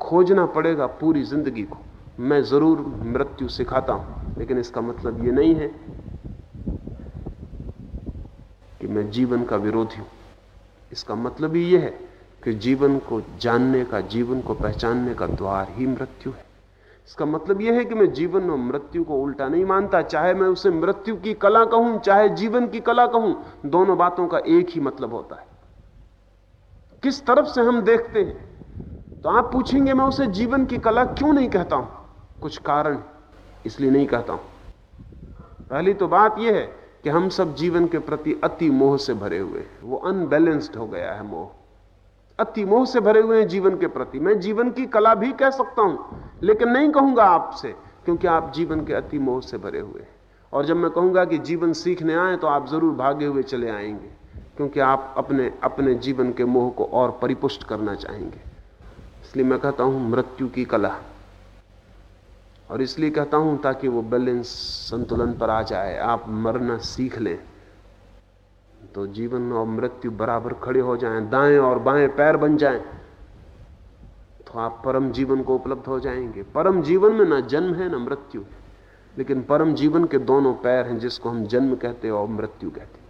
खोजना पड़ेगा पूरी ज़िंदगी को। मैं ज़रूर मृत्यु सिखाता हूँ, लेकिन इसका मतलब यह नहीं है कि मैं जीवन का विरोधी हूँ। इसका मतलब ही यह है कि जीवन को जानने का, जीवन को पहचानने का द्वार ही मृत्यु है। इसका मतलब यह है कि मैं जीवन और मृत्यु को उल्टा नहीं मानता। चाहे मैं उसे मृत्यु की कला कहूँ, चाहे जीवन की कला कहूँ, दोनों बातों का एक ही मतलब होता है। किस तरफ़ से हम देखते हैं? तो आप पूछेंगे, मैं उसे जीवन की कला क्यों नहीं कहता हूँ? कुछ कारण इसलिए नहीं कहता हूँ। पहली तो बात यह है कि हम सब जीवन के प्रति अति मोह से भरे हुए हैं। वो अनबैलेंस्ड हो गया है मोह। अति मोह से भरे हुए हैं जीवन के प्रति। मैं जीवन की कला भी कह सकता हूँ, लेकिन नहीं कहूँगा आपसे, क्योंकि आप जीवन के अति मोह से भरे हुए हैं। और जब मैं कहूँगा कि जीवन सीखने आए तो आप ज़रूर भागे हुए चले आएँगे, क्योंकि आप अपने अपने जीवन के मोह को और परिपुष्ट करना चाहेंगे। इसलिए मैं कहता हूँ, मृत्यु की कला। और इसलिए कहता हूँ ताकि वो बैलेंस संतुलन पर आ जाए, आप मरना सीख लें। तो जीवन और मृत्यु बराबर खड़े हो जाएँ, दाएँ और बाएँ पैर बन जाएँ तो आप परम जीवन को उपलब्ध हो जाएँगे। परम जीवन में ना जन्म है, ना मृत्यु, लेकिन परम जीवन के दोनों पैर हैं जिसको हम जन्म कहते और मृत्यु कहते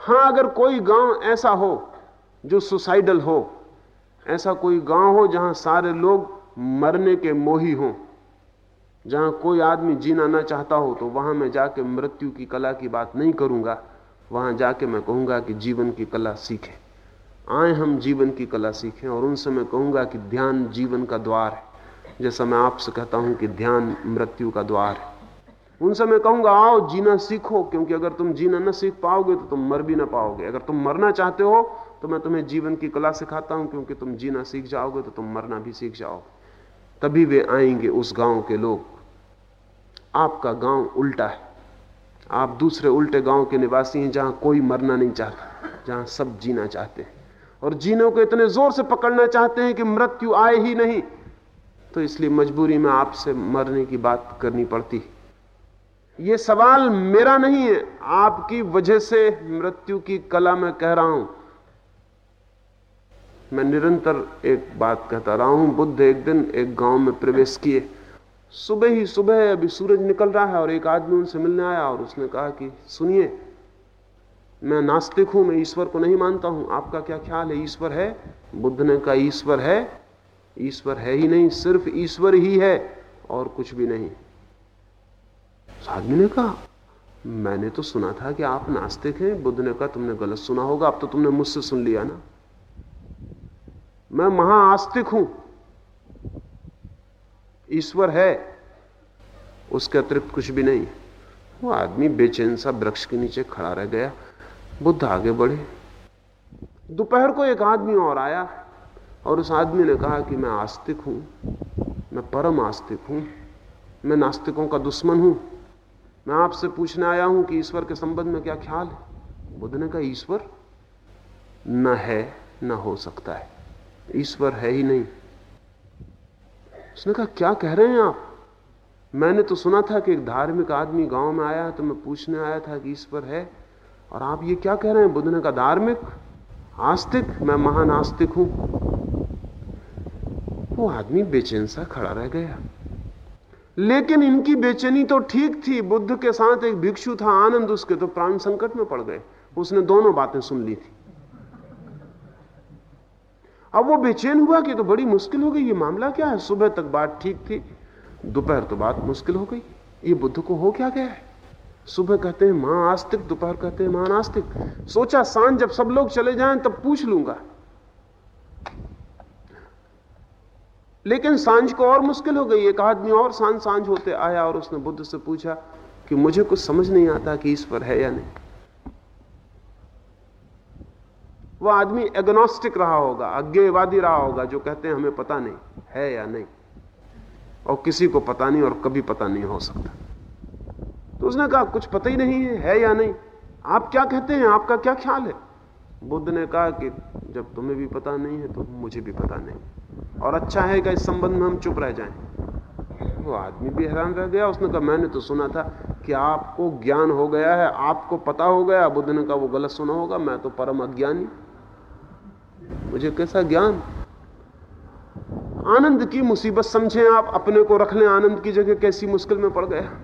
हाँ, अगर कोई गाँव ऐसा हो जो सुसाइडल हो, ऐसा कोई गाँव हो जहाँ सारे लोग मरने के मोही हों जहाँ कोई आदमी जीना ना चाहता हो तो वहाँ मैं जाके मृत्यु की कला की बात नहीं करूँगा। वहाँ जाके मैं कहूँगा कि जीवन की कला सीखे। आए हम जीवन की कला सीखें, और उनसे मैं कहूँगा कि ध्यान जीवन का द्वार है। जैसा मैं आपसे कहता हूँ कि ध्यान मृत्यु का द्वार है। उनसे मैं कहूँगा, आओ जीना सीखो, क्योंकि अगर तुम जीना न सीख पाओगे तो तुम मर भी ना पाओगे। अगर तुम मरना चाहते हो तो मैं तुम्हें जीवन की कला सिखाता हूँ, क्योंकि तुम जीना सीख जाओगे तो तुम मरना भी सीख जाओगे। तभी वे आएँगे उस गाँव के लोग। आपका गाँव उल्टा है। आप दूसरे उल्टे गाँव के निवासी हैं जहाँ कोई मरना नहीं चाहता, जहाँ सब जीना चाहते हैं। और जीने को इतने ज़ोर से पकड़ना चाहते हैं कि मृत्यु आए ही नहीं। तो इसलिए मजबूरी में आपसे मरने की बात करनी पड़ती। ये सवाल मेरा नहीं है, आपकी वजह से मृत्यु की कला में कह रहा हूँ। मैं निरंतर एक बात कहता रहा हूँ, बुद्ध एक दिन एक गाँव में प्रवेश किए। सुबह ही सुबह अभी सूरज निकल रहा है और एक आदमी उनसे मिलने आया और उसने कहा कि, सुनिए, मैं नास्तिक हूँ, मैं ईश्वर को नहीं मानता हूँ। आपका क्या ख्याल है? ईश्वर है? बुद्ध ने कहा, ईश्वर है। ईश्वर है ही नहीं, सिर्फ़ ईश्वर ही है और कुछ भी नहीं। आदमी ने कहा, मैंने तो सुना था कि आप नास्तिक हैं। बुद्ध ने कहा, तुमने गलत सुना होगा, अब तो तुमने मुझसे सुन लिया ना। मैं महाआस्तिक हूँ। ईश्वर है, उसके अतिरिक्त कुछ भी नहीं। वो आदमी बेचैन सा वृक्ष के नीचे खड़ा रह गया, बुद्ध आगे बढ़े। दोपहर को एक आदमी और आया, और उस आदमी ने कहा कि मैं आस्तिक हूँ, मैं परम आस्तिक हूँ, मैं नास्तिकों का दुश्मन हूँ। मैं आपसे पूछने आया हूँ कि ईश्वर के संबंध में क्या ख्याल है? बुद्ध ने कहा, ईश्वर, न है, न हो सकता है। ईश्वर है ही नहीं। उसने कहा, क्या कह रहे हैं आप? मैंने तो सुना था कि एक धार्मिक आदमी गाँव में आया तो मैं पूछने आया था कि ईश्वर है। और आप ये क्या कह रहे हैं? बुद्ध ने कहा, धार्मिक? आस्तिक? मैं महान आस्तिक हूँ। वो आदमी बेचैन सा खड़ा रह गया। लेकिन इनकी बेचैनी तो ठीक थी। बुद्ध के साथ एक भिक्षु था, आनंद उसके तो प्राण संकट में पड़ गए। उसने दोनों बातें सुन ली थी। अब वो बेचैन हुआ कि तो बड़ी मुश्किल हो गई, ये मामला क्या है? सुबह तक बात ठीक थी, दोपहर तो बात मुश्किल हो गई। ये बुद्ध को हो क्या गया है? सुबह कहते हैं, माँ आस्तिक, दोपहर कहते हैं, माँ नास्तिक। सोचा, साँझ जब सब लोग चले जाएँ, तब पूछ लूँगा। लेकिन साँझ को और मुश्किल हो गई। एक आदमी और साँझ साँझ होते आया और उसने बुद्ध से पूछा कि मुझे कुछ समझ नहीं आता कि ईश्वर है या नहीं। वह आदमी एग्नोस्टिक रहा होगा अज्ञेयवादी रहा होगा, जो कहते हैं हमें पता नहीं, है या नहीं। और किसी को पता नहीं और कभी पता नहीं हो सकता। तो उसने कहा, कुछ पता ही नहीं है है या नहीं? आप क्या कहते हैं? आपका क्या ख्याल है? बुद्ध ने कहा कि, जब तुम्हें भी पता नहीं है तो मुझे भी पता नहीं। और अच्छा है कि इस संबंध में हम चुप रह जाएँ। वो आदमी भी हैरान रह गया। उसने कहा, मैंने तो सुना था कि आपको ज्ञान हो गया है, आपको पता हो गया। बुद्ध ने कहा, वो गलत सुना होगा, मैं तो परम अज्ञानी मुझे कैसा ज्ञान? आनंद की मुसीबत समझें आप, अपने को रख लें। आनंद की जगह कैसी मुश्किल में पड़ गया।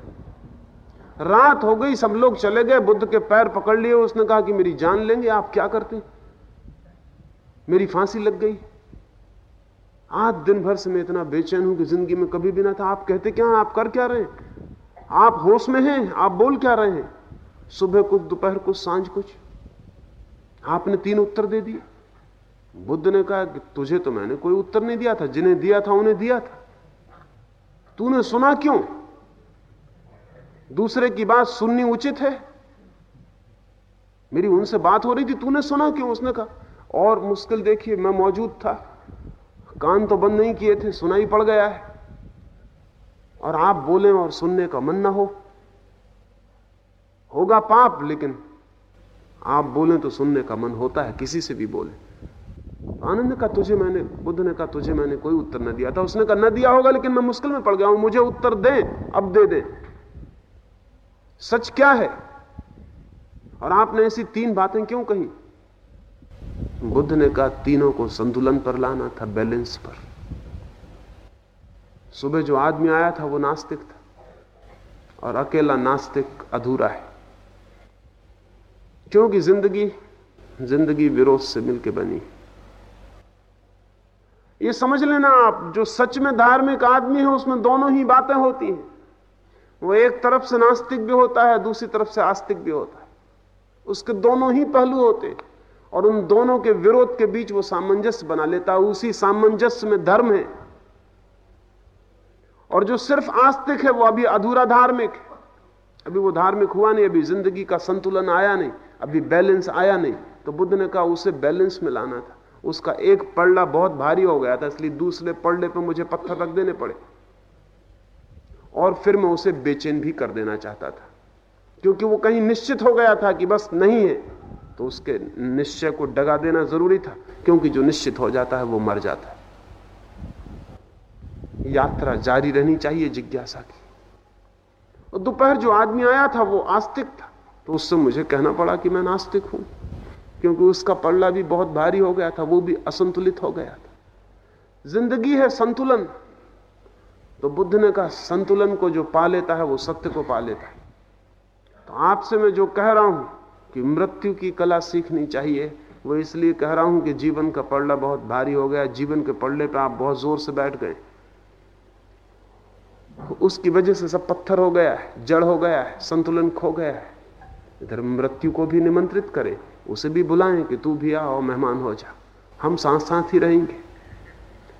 रात हो गई, सब लोग चले गए। बुद्ध के पैर पकड़ लिए। उसने कहा कि मेरी जान लेंगे, आप क्या करते? मेरी फांसी लग गई। आज दिन भर से मैं इतना बेचैन हूँ कि ज़िंदगी में कभी भी ना था। आप कहते क्या आप कर क्या रहे आप होश में हैं? आप बोल क्या रहे हैं? सुबह कुछ, दोपहर कुछ, साँझ कुछ। आपने तीन उत्तर दे दिए। बुद्ध ने कहा कि तुझे तो मैंने कोई उत्तर नहीं दिया था, जिन्हें दिया था उन्हें दिया था। तूने सुना क्यों? दूसरे की बात सुननी उचित है। मेरी उनसे बात हो रही थी, तूने सुना क्यों? उसने कहा, और मुश्किल देखिए, मैं मौजूद था। कान तो बंद नहीं किए थे सुना ही पड़ गया है। और आप बोले और सुनने का मन ना हो। होगा पाप, लेकिन आप बोले तो सुनने का मन होता है, किसी से भी बोले। आनंद का तुझे मैंने, बुद्ध ने कहा, तुझे मैंने कोई उत्तर न दिया था। उसने कहा, न दिया होगा, लेकिन मैं मुश्किल में पड़ गया हूँ, मुझे उत्तर दे, अब दे दे। सच क्या है? और आपने ऐसी तीन बातें क्यों कही? बुद्ध ने कहा, तीनों को संतुलन पर लाना था, बैलेंस पर। सुबह जो आदमी आया था, वो नास्तिक था, और अकेला नास्तिक अधूरा है। क्योंकि ज़िंदगी ज़िंदगी विरोध से मिलकर बनी। ये समझ लेना आप, जो सच में धार्मिक आदमी है, उसमें दोनों ही बातें होती हैं। वो एक तरफ़ से नास्तिक भी होता है, दूसरी तरफ़ से आस्तिक भी होता है। उसके दोनों ही पहलू होते हैं, और उन दोनों के विरोध के बीच वो सामंजस्य बना लेता है। उसी सामंजस्य में धर्म है। और जो सिर्फ़ आस्तिक है, वो अभी अधूरा धार्मिक है। अभी वो धार्मिक हुआ नहीं, अभी ज़िंदगी का संतुलन आया नहीं, अभी बैलेंस आया नहीं। तो बुद्ध ने कहा, उसे बैलेंस में लाना था। उसका एक पड़ला बहुत भारी हो गया था, इसलिए दूसरे पड़ले पर मुझे पत्थर रख देने पड़े। और फिर मैं उसे बेचैन भी कर देना चाहता था, क्योंकि वो कहीं निश्चित हो गया था कि बस नहीं है तो उसके निश्चय को डगा देना ज़रूरी था, क्योंकि जो निश्चित हो जाता है वो मर जाता है। यात्रा जारी रहनी चाहिए जिज्ञासा की। और दोपहर जो आदमी आया था वो आस्तिक था तो उससे मुझे कहना पड़ा कि मैं नास्तिक हूँ। क्योंकि उसका पल्ला भी बहुत भारी हो गया था, वो भी असंतुलित हो गया था। ज़िंदगी है संतुलन। तो बुद्ध ने कहा, संतुलन को जो पा लेता है, वो सत्य को पा लेता है। तो आपसे मैं जो कह रहा हूँ कि मृत्यु की कला सीखनी चाहिए, वो इसलिए कह रहा हूँ कि जीवन का पड़ला बहुत भारी हो गया, जीवन के पड़ले पे आप बहुत ज़ोर से बैठ गए। उसकी वजह से सब पत्थर हो गया है, जड़ हो गया है, संतुलन खो गया है। इधर मृत्यु को भी निमंत्रित करें। उसे भी बुलाएँ कि तू भी आओ मेहमान हो जा। हम साथ साथ ही रहेंगे।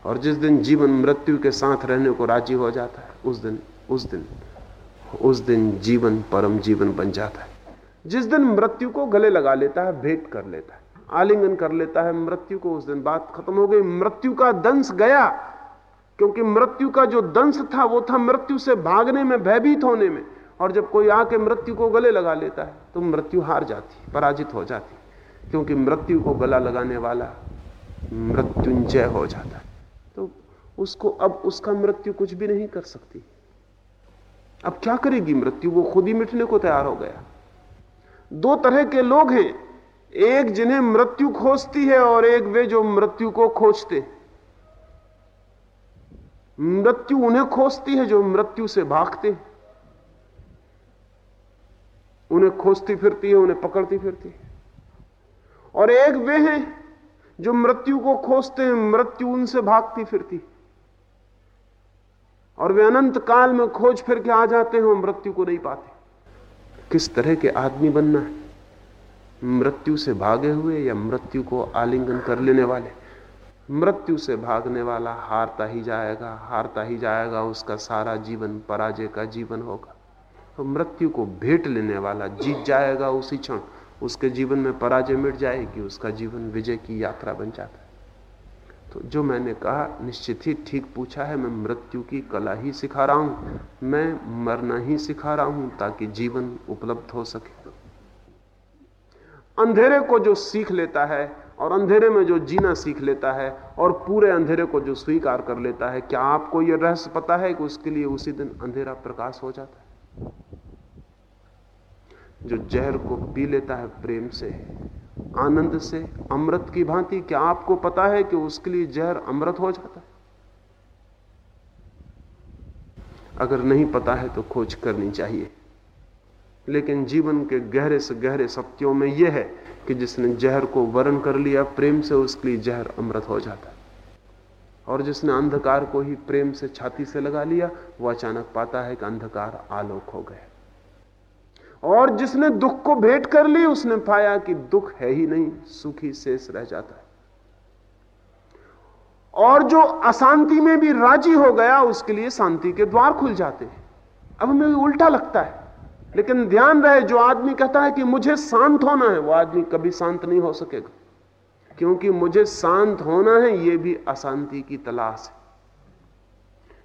और जिस दिन जीवन मृत्यु के साथ रहने को राज़ी हो जाता है, उस दिन उस दिन उस दिन जीवन परम जीवन बन जाता है। जिस दिन मृत्यु को गले लगा लेता है, भेंट कर लेता है, आलिंगन कर लेता है मृत्यु को, उस दिन बात खत्म हो गई, मृत्यु का दंश गया। क्योंकि मृत्यु का जो दंश था, वो था मृत्यु से भागने में, भयभीत होने में। और जब कोई आके मृत्यु को गले लगा लेता है तो मृत्यु हार जाती, पराजित हो जाती, क्योंकि मृत्यु को गला लगाने वाला मृत्युंजय हो जाता है। तो उसको अब उसका मृत्यु कुछ भी नहीं कर सकती। अब क्या करेगी मृत्यु? वो खुद ही मिटने को तैयार हो गया। दो तरह के लोग हैं, एक जिन्हें मृत्यु खोजती है और एक वे जो मृत्यु को खोजते मृत्यु उन्हें खोजती है, जो मृत्यु से भागते हैं। उन्हें खोजती फिरती है, उन्हें पकड़ती फिरती है। और एक वे हैं जो मृत्यु को खोजते हैं, मृत्यु उनसे भागती फिरती और वे अनंत काल में खोज फिर के आ जाते हैं मृत्यु को नहीं पाते। किस तरह के आदमी बनना है? मृत्यु से भागे हुए या मृत्यु को आलिंगन कर लेने वाले? मृत्यु से भागने वाला हारता ही जाएगा, हारता ही जाएगा, उसका सारा जीवन पराजय का जीवन होगा। मृत्यु को भेंट लेने वाला जीत जाएगा उसी क्षण। उसके जीवन में पराजय मिट जाएगी, उसका जीवन विजय की यात्रा बन जाता है। तो जो मैंने कहा, निश्चित ही ठीक पूछा है, मैं मृत्यु की कला ही सिखा रहा हूँ, मैं मरना ही सिखा रहा हूँ ताकि जीवन उपलब्ध हो सके। अंधेरे को जो सीख लेता है और अंधेरे में जो जीना सीख लेता है और पूरे अंधेरे को जो स्वीकार कर लेता है, क्या आपको यह रहस्य पता है कि उसके लिए उसी दिन अंधेरा प्रकाश हो जाता है? जो जहर को पी लेता है प्रेम से, आनंद से, अमृत की भांति, क्या आपको पता है कि उसके लिए जहर अमृत हो जाता है? अगर नहीं पता है तो खोज करनी चाहिए। लेकिन जीवन के गहरे से गहरे सत्यों में यह है कि जिसने जहर को वरण कर लिया, प्रेम से उसके लिए जहर अमृत हो जाता है। और जिसने अंधकार को ही प्रेम से छाती से लगा लिया, वो अचानक पाता है कि अंधकार आलोक हो गया। और जिसने दुख को भेंट कर ली, उसने पाया कि दुख है ही नहीं, सुखी शेष रह जाता है। और जो अशांति में भी राज़ी हो गया, उसके लिए शांति के द्वार खुल जाते हैं। अब हमें उल्टा लगता है, लेकिन ध्यान रहे, जो आदमी कहता है कि मुझे शांत होना है, वो आदमी कभी शांत नहीं हो सकेगा। क्योंकि मुझे शांत होना है यह भी अशांति की तलाश है।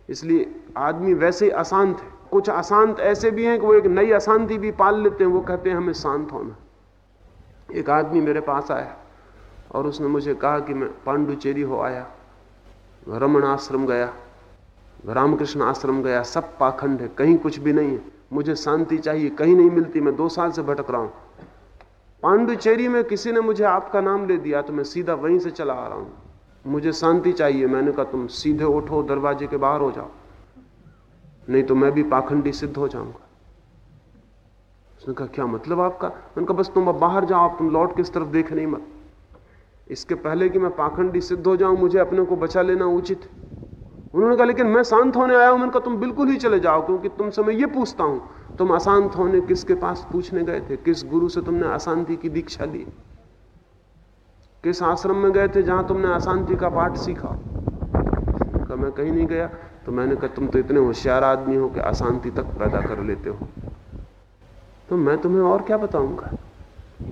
इसलिए आदमी वैसे ही अशांत है। कुछ अशांत ऐसे भी हैं कि वो एक नई अशांति भी पाल लेते हैं, वो कहते हैं, हमें शांत होना एक आदमी मेरे पास आया और उसने मुझे कहा कि मैं पांडुचेरी हो आया, रमण आश्रम गया, रामकृष्ण आश्रम गया, सब पाखंड है, कहीं कुछ भी नहीं है, मुझे शांति चाहिए, कहीं नहीं मिलती, मैं दो साल से भटक रहा हूँ। पांडुचेरी में किसी ने मुझे आपका नाम ले दिया तो मैं सीधा वहीं से चला आ रहा हूँ। मुझे शांति चाहिए, मैंने कहा, तुम सीधे उठो, दरवाजे के बाहर हो जाओ। नहीं तो मैं भी पाखंडी सिद्ध हो जाऊँगा। उसने कहा, क्या मतलब आपका? मैंने कहा, बस तुम अब बाहर जाओ तुम लौट किस तरफ़ देख नहीं मत। इसके पहले कि मैं पाखंडी सिद्ध हो जाऊँ, मुझे अपने को बचा लेना उचित। उन्होंने कहा, लेकिन मैं शांत होने आया हूँ। मैंने कहा, तुम बिल्कुल ही चले जाओ, क्योंकि तुमसे मैं ये पूछता हूँ, तुम अशांत होने किसके पास पूछने गए थे? किस गुरु से तुमने अशांति की दीक्षा ली? किस आश्रम में गए थे जहाँ तुमने अशांति का पाठ सीखा? मैं कहीं नहीं गया। तो मैंने कहा, तुम तो इतने होशियार आदमी हो कि अशांति तक पैदा कर लेते हो। तो मैं तुम्हें और क्या बताऊँगा?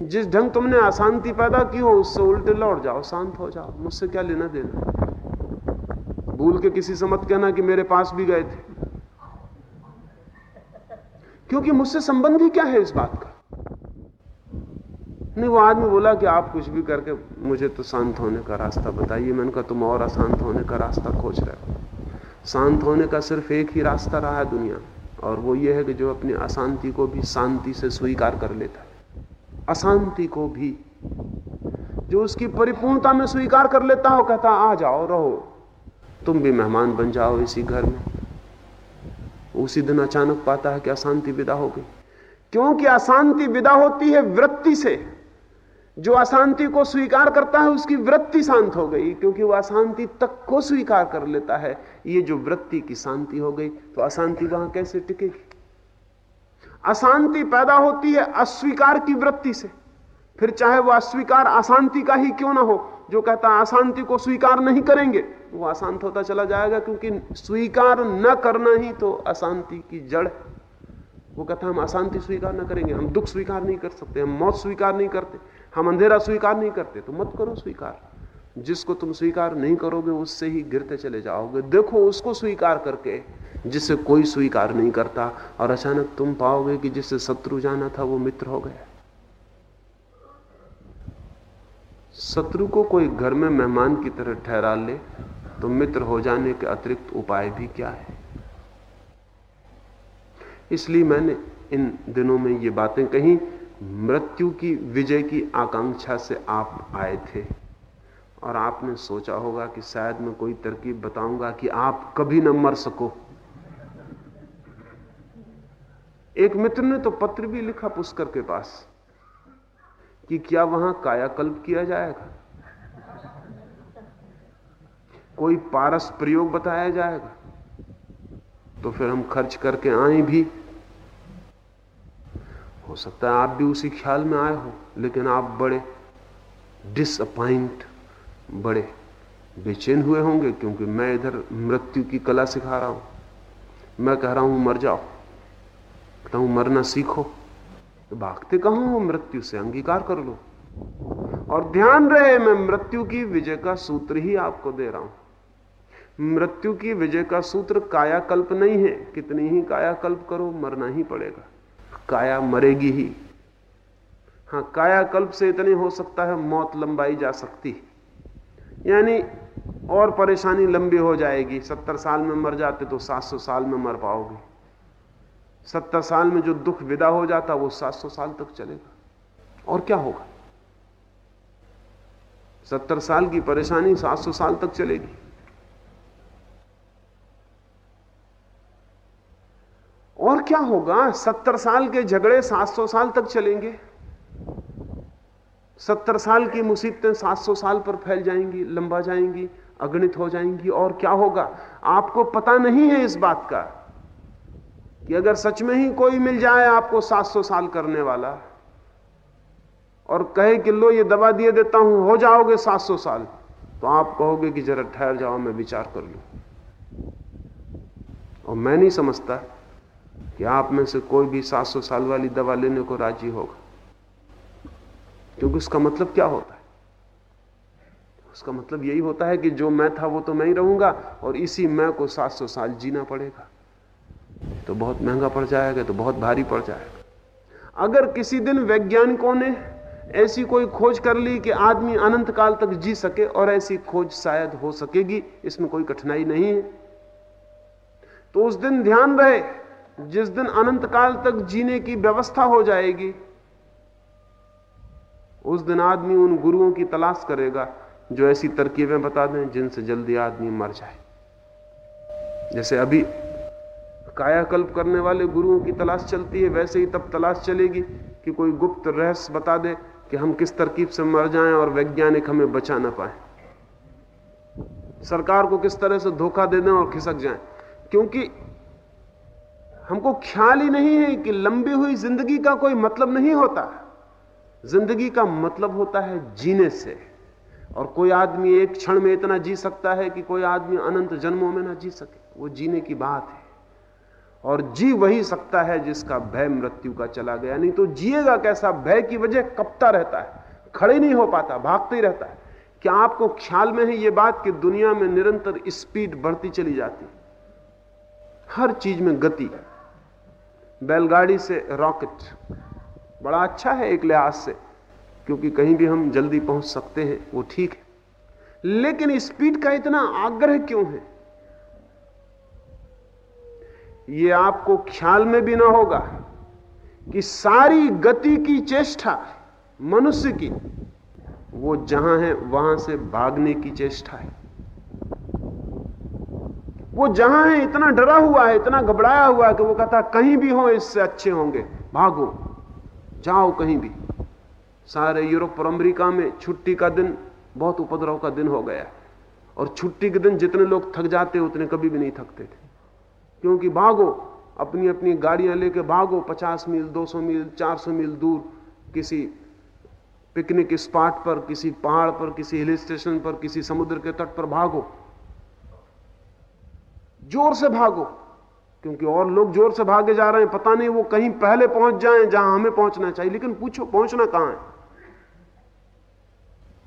जिस ढंग तुमने अशांति पैदा की हो, उससे उल्टे लौट जाओ, शांत हो जाओ, मुझसे क्या लेना देना? भूल के किसी से मत कहना कि मेरे पास भी गए थे। क्योंकि मुझसे संबंध ही क्या है इस बात का? नहीं, वो आदमी बोला कि आप कुछ भी करके मुझे तो शांत होने का रास्ता बताइए। मैंने कहा, तुम और अशांत होने का रास्ता खोज रहे हो। शांत होने का सिर्फ़ एक ही रास्ता रहा है दुनिया, और वो ये है कि जो अपनी अशांति को भी शांति से स्वीकार कर लेता है। अशांति को भी, जो उसकी परिपूर्णता में स्वीकार कर लेता हो, कहता आ जाओ, रहो। तुम भी मेहमान बन जाओ इसी घर में। उसी दिन अचानक पाता है कि अशांति विदा हो गई। क्योंकि अशांति विदा होती है वृत्ति से। जो अशांति को स्वीकार करता है, उसकी वृत्ति शांत हो गई, क्योंकि वह अशांति तक को स्वीकार कर लेता है। ये जो वृत्ति की शांति हो गई तो अशांति वहाँ कैसे टिकेगी? अशांति पैदा होती है अस्वीकार की वृत्ति से। फिर चाहे वह अस्वीकार अशांति का ही क्यों ना हो, जो कहता है अशांति को स्वीकार नहीं करेंगे, वो अशांत होता चला जाएगा, क्योंकि स्वीकार न करना ही तो अशांति की जड़ है। वो कहता है हम अशांति स्वीकार न करेंगे, हम दुख स्वीकार नहीं कर सकते, हम मौत स्वीकार नहीं करते। हम अंधेरा स्वीकार नहीं करते तो मत करो स्वीकार। जिसको तुम स्वीकार नहीं करोगे, उससे ही गिरते चले जाओगे। देखो, उसको स्वीकार करके, जिसे कोई स्वीकार नहीं करता, और अचानक तुम पाओगे कि जिससे शत्रु जाना था, वो मित्र हो गया। शत्रु को कोई घर में मेहमान की तरह ठहरा ले तो मित्र हो जाने के अतिरिक्त उपाय भी क्या है? इसलिए मैंने इन दिनों में ये बातें कही मृत्यु की विजय की आकांक्षा से आप आए थे। और आपने सोचा होगा कि शायद मैं कोई तरकीब बताऊँगा कि आप कभी न मर सको। एक मित्र ने तो पत्र भी लिखा पुष्कर के पास कि क्या वहाँ कायाकल्प किया जाएगा? कोई पारस प्रयोग बताया जाएगा? तो फिर हम खर्च करके आए भी। हो सकता है आप भी उसी ख्याल में आए हो, लेकिन आप बड़े डिसअपॉइंट बड़े बेचैन हुए होंगे क्योंकि मैं इधर मृत्यु की कला सिखा रहा हूँ। मैं कह रहा हूँ, मर जाओ। कहता हूँ, मरना सीखो। तो भागते कहाँ हो, मृत्यु से अंगीकार कर लो। और ध्यान रहे, मैं मृत्यु की विजय का सूत्र ही आपको दे रहा हूँ। मृत्यु की विजय का सूत्र कायाकल्प नहीं है। कितनी ही कायाकल्प करो, मरना ही पड़ेगा। काया मरेगी ही। हाँ कायाकल्प से इतने हो सकता है मौत लंबाई जा सकती। यानी और परेशानी लंबी हो जाएगी। सत्तर साल में मर जाते तो सात सौ साल में मर पाओगे। सत्तर साल में जो दुख विदा हो जाता, वो सात सौ साल तक चलेगा। और क्या होगा? सत्तर साल की परेशानी सात सौ साल तक चलेगी। और क्या होगा? सत्तर साल के झगड़े सात सौ साल तक चलेंगे। सत्तर साल की मुसीबतें सात सौ साल पर फैल जाएँगी, लंबा जाएँगी, अगणित हो जाएँगी, और क्या होगा? आपको पता नहीं है इस बात का कि अगर सच में ही कोई मिल जाए आपको 700 साल करने वाला और कहे कि लो ये दवा दिए देता हूँ, हो जाओगे 700 साल तो आप कहोगे कि जरा ठहर जाओ, मैं विचार कर लू। और मैं नहीं समझता कि आप में से कोई भी 700 साल वाली दवा लेने को राज़ी होगा। क्योंकि उसका मतलब क्या होता है? उसका मतलब यही होता है कि जो मैं था, वो तो मैं ही रहूँगा और इसी मैं को 700 साल जीना पड़ेगा। तो बहुत महँगा पड़ जाएगा तो बहुत भारी पड़ जाएगा। अगर किसी दिन वैज्ञानिकों ने ऐसी कोई खोज कर ली कि आदमी अनंत काल तक जी सके और ऐसी खोज शायद हो सकेगी, इसमें कोई कठिनाई नहीं है। तो उस दिन ध्यान रहे जिस दिन अनंत काल तक जीने की व्यवस्था हो जाएगी, उस दिन आदमी उन गुरुओं की तलाश करेगा, जो ऐसी तरकीबें बता दें जिनसे जल्दी आदमी मर जाए। जैसे अभी कायाकल्प करने वाले गुरुओं की तलाश चलती है, वैसे ही तब तलाश चलेगी कि कोई गुप्त रहस्य बता दे कि हम किस तरकीब से मर जाएँ और वैज्ञानिक हमें बचा ना पाए। सरकार को किस तरह से धोखा दे दें और खिसक जाएँ। क्योंकि हमको ख्याल ही नहीं है कि लंबी हुई ज़िंदगी का कोई मतलब नहीं होता। ज़िंदगी का मतलब होता है जीने से। और कोई आदमी एक क्षण में इतना जी सकता है कि कोई आदमी अनंत जन्मों में ना जी सके। वो जीने की बात है। और जी वही सकता है जिसका भय मृत्यु का चला गया। नहीं तो जिएगा कैसा? भय की वजह कपता रहता है। खड़े नहीं हो पाता, भागते ही रहता है। क्या आपको ख्याल में है ये बात कि दुनिया में निरंतर स्पीड बढ़ती चली जाती? हर चीज़ में गति बैलगाड़ी से रॉकेट। बड़ा अच्छा है एक लिहाज से, क्योंकि कहीं भी हम जल्दी पहुँच सकते हैं, वो ठीक है। लेकिन स्पीड का इतना आग्रह क्यों है? ये आपको ख्याल में भी ना होगा कि सारी गति की चेष्टा मनुष्य की, वो जहाँ है वहाँ से भागने की चेष्टा है। वो जहाँ है, इतना डरा हुआ है, इतना घबराया हुआ है कि वो कहता, कहीं भी हो, इससे अच्छे होंगे। भागो। जाओ कहीं भी। सारे यूरोप और अमरीका में छुट्टी का दिन, बहुत उपद्रव का दिन हो गया और छुट्टी के दिन जितने लोग थक जाते, उतने कभी भी नहीं थकते थे। क्योंकि भागो अपनी अपनी गाड़ियाँ लेके भागो 50 मील 200 मील 400 मील दूर, किसी पिकनिक स्पॉट पर, किसी पहाड़ पर, किसी हिल स्टेशन पर, किसी समुद्र के तट पर भागो। ज़ोर से भागो। क्योंकि और लोग ज़ोर से भागे जा रहे हैं, पता नहीं वो कहीं पहले पहुँच जाएँ जहाँ हमें पहुँचना चाहिए, लेकिन पूछो, पहुँचना कहाँ है?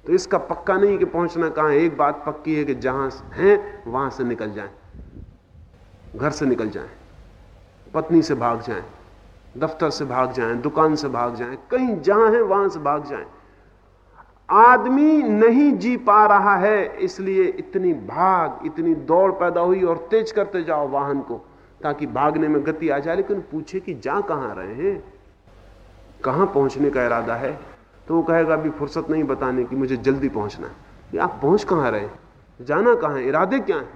तो इसका पक्का नहीं कि पहुँचना कहाँ है, एक बात पक्की है कि जहाँ हैं, वहाँ से निकल जाएँ। घर से निकल जाएँ, पत्नी से भाग जाएँ, दफ्तर से भाग जाएँ, दुकान से भाग जाएँ, कहीं जहाँ है वहाँ से भाग जाएँ। आदमी नहीं जी पा रहा है, इसलिए इतनी भाग, इतनी दौड़ पैदा हुई और तेज करते जाओ वाहन को, ताकि भागने में गति आ जाए। लेकिन पूछे कि जा कहाँ रहे हैं? कहाँ पहुँचने का इरादा है? तो वो कहेगा, अभी फुर्सत नहीं बताने की, मुझे जल्दी पहुँचना है। आप पहुँच कहाँ रहे जाना कहाँ है? इरादे क्या है?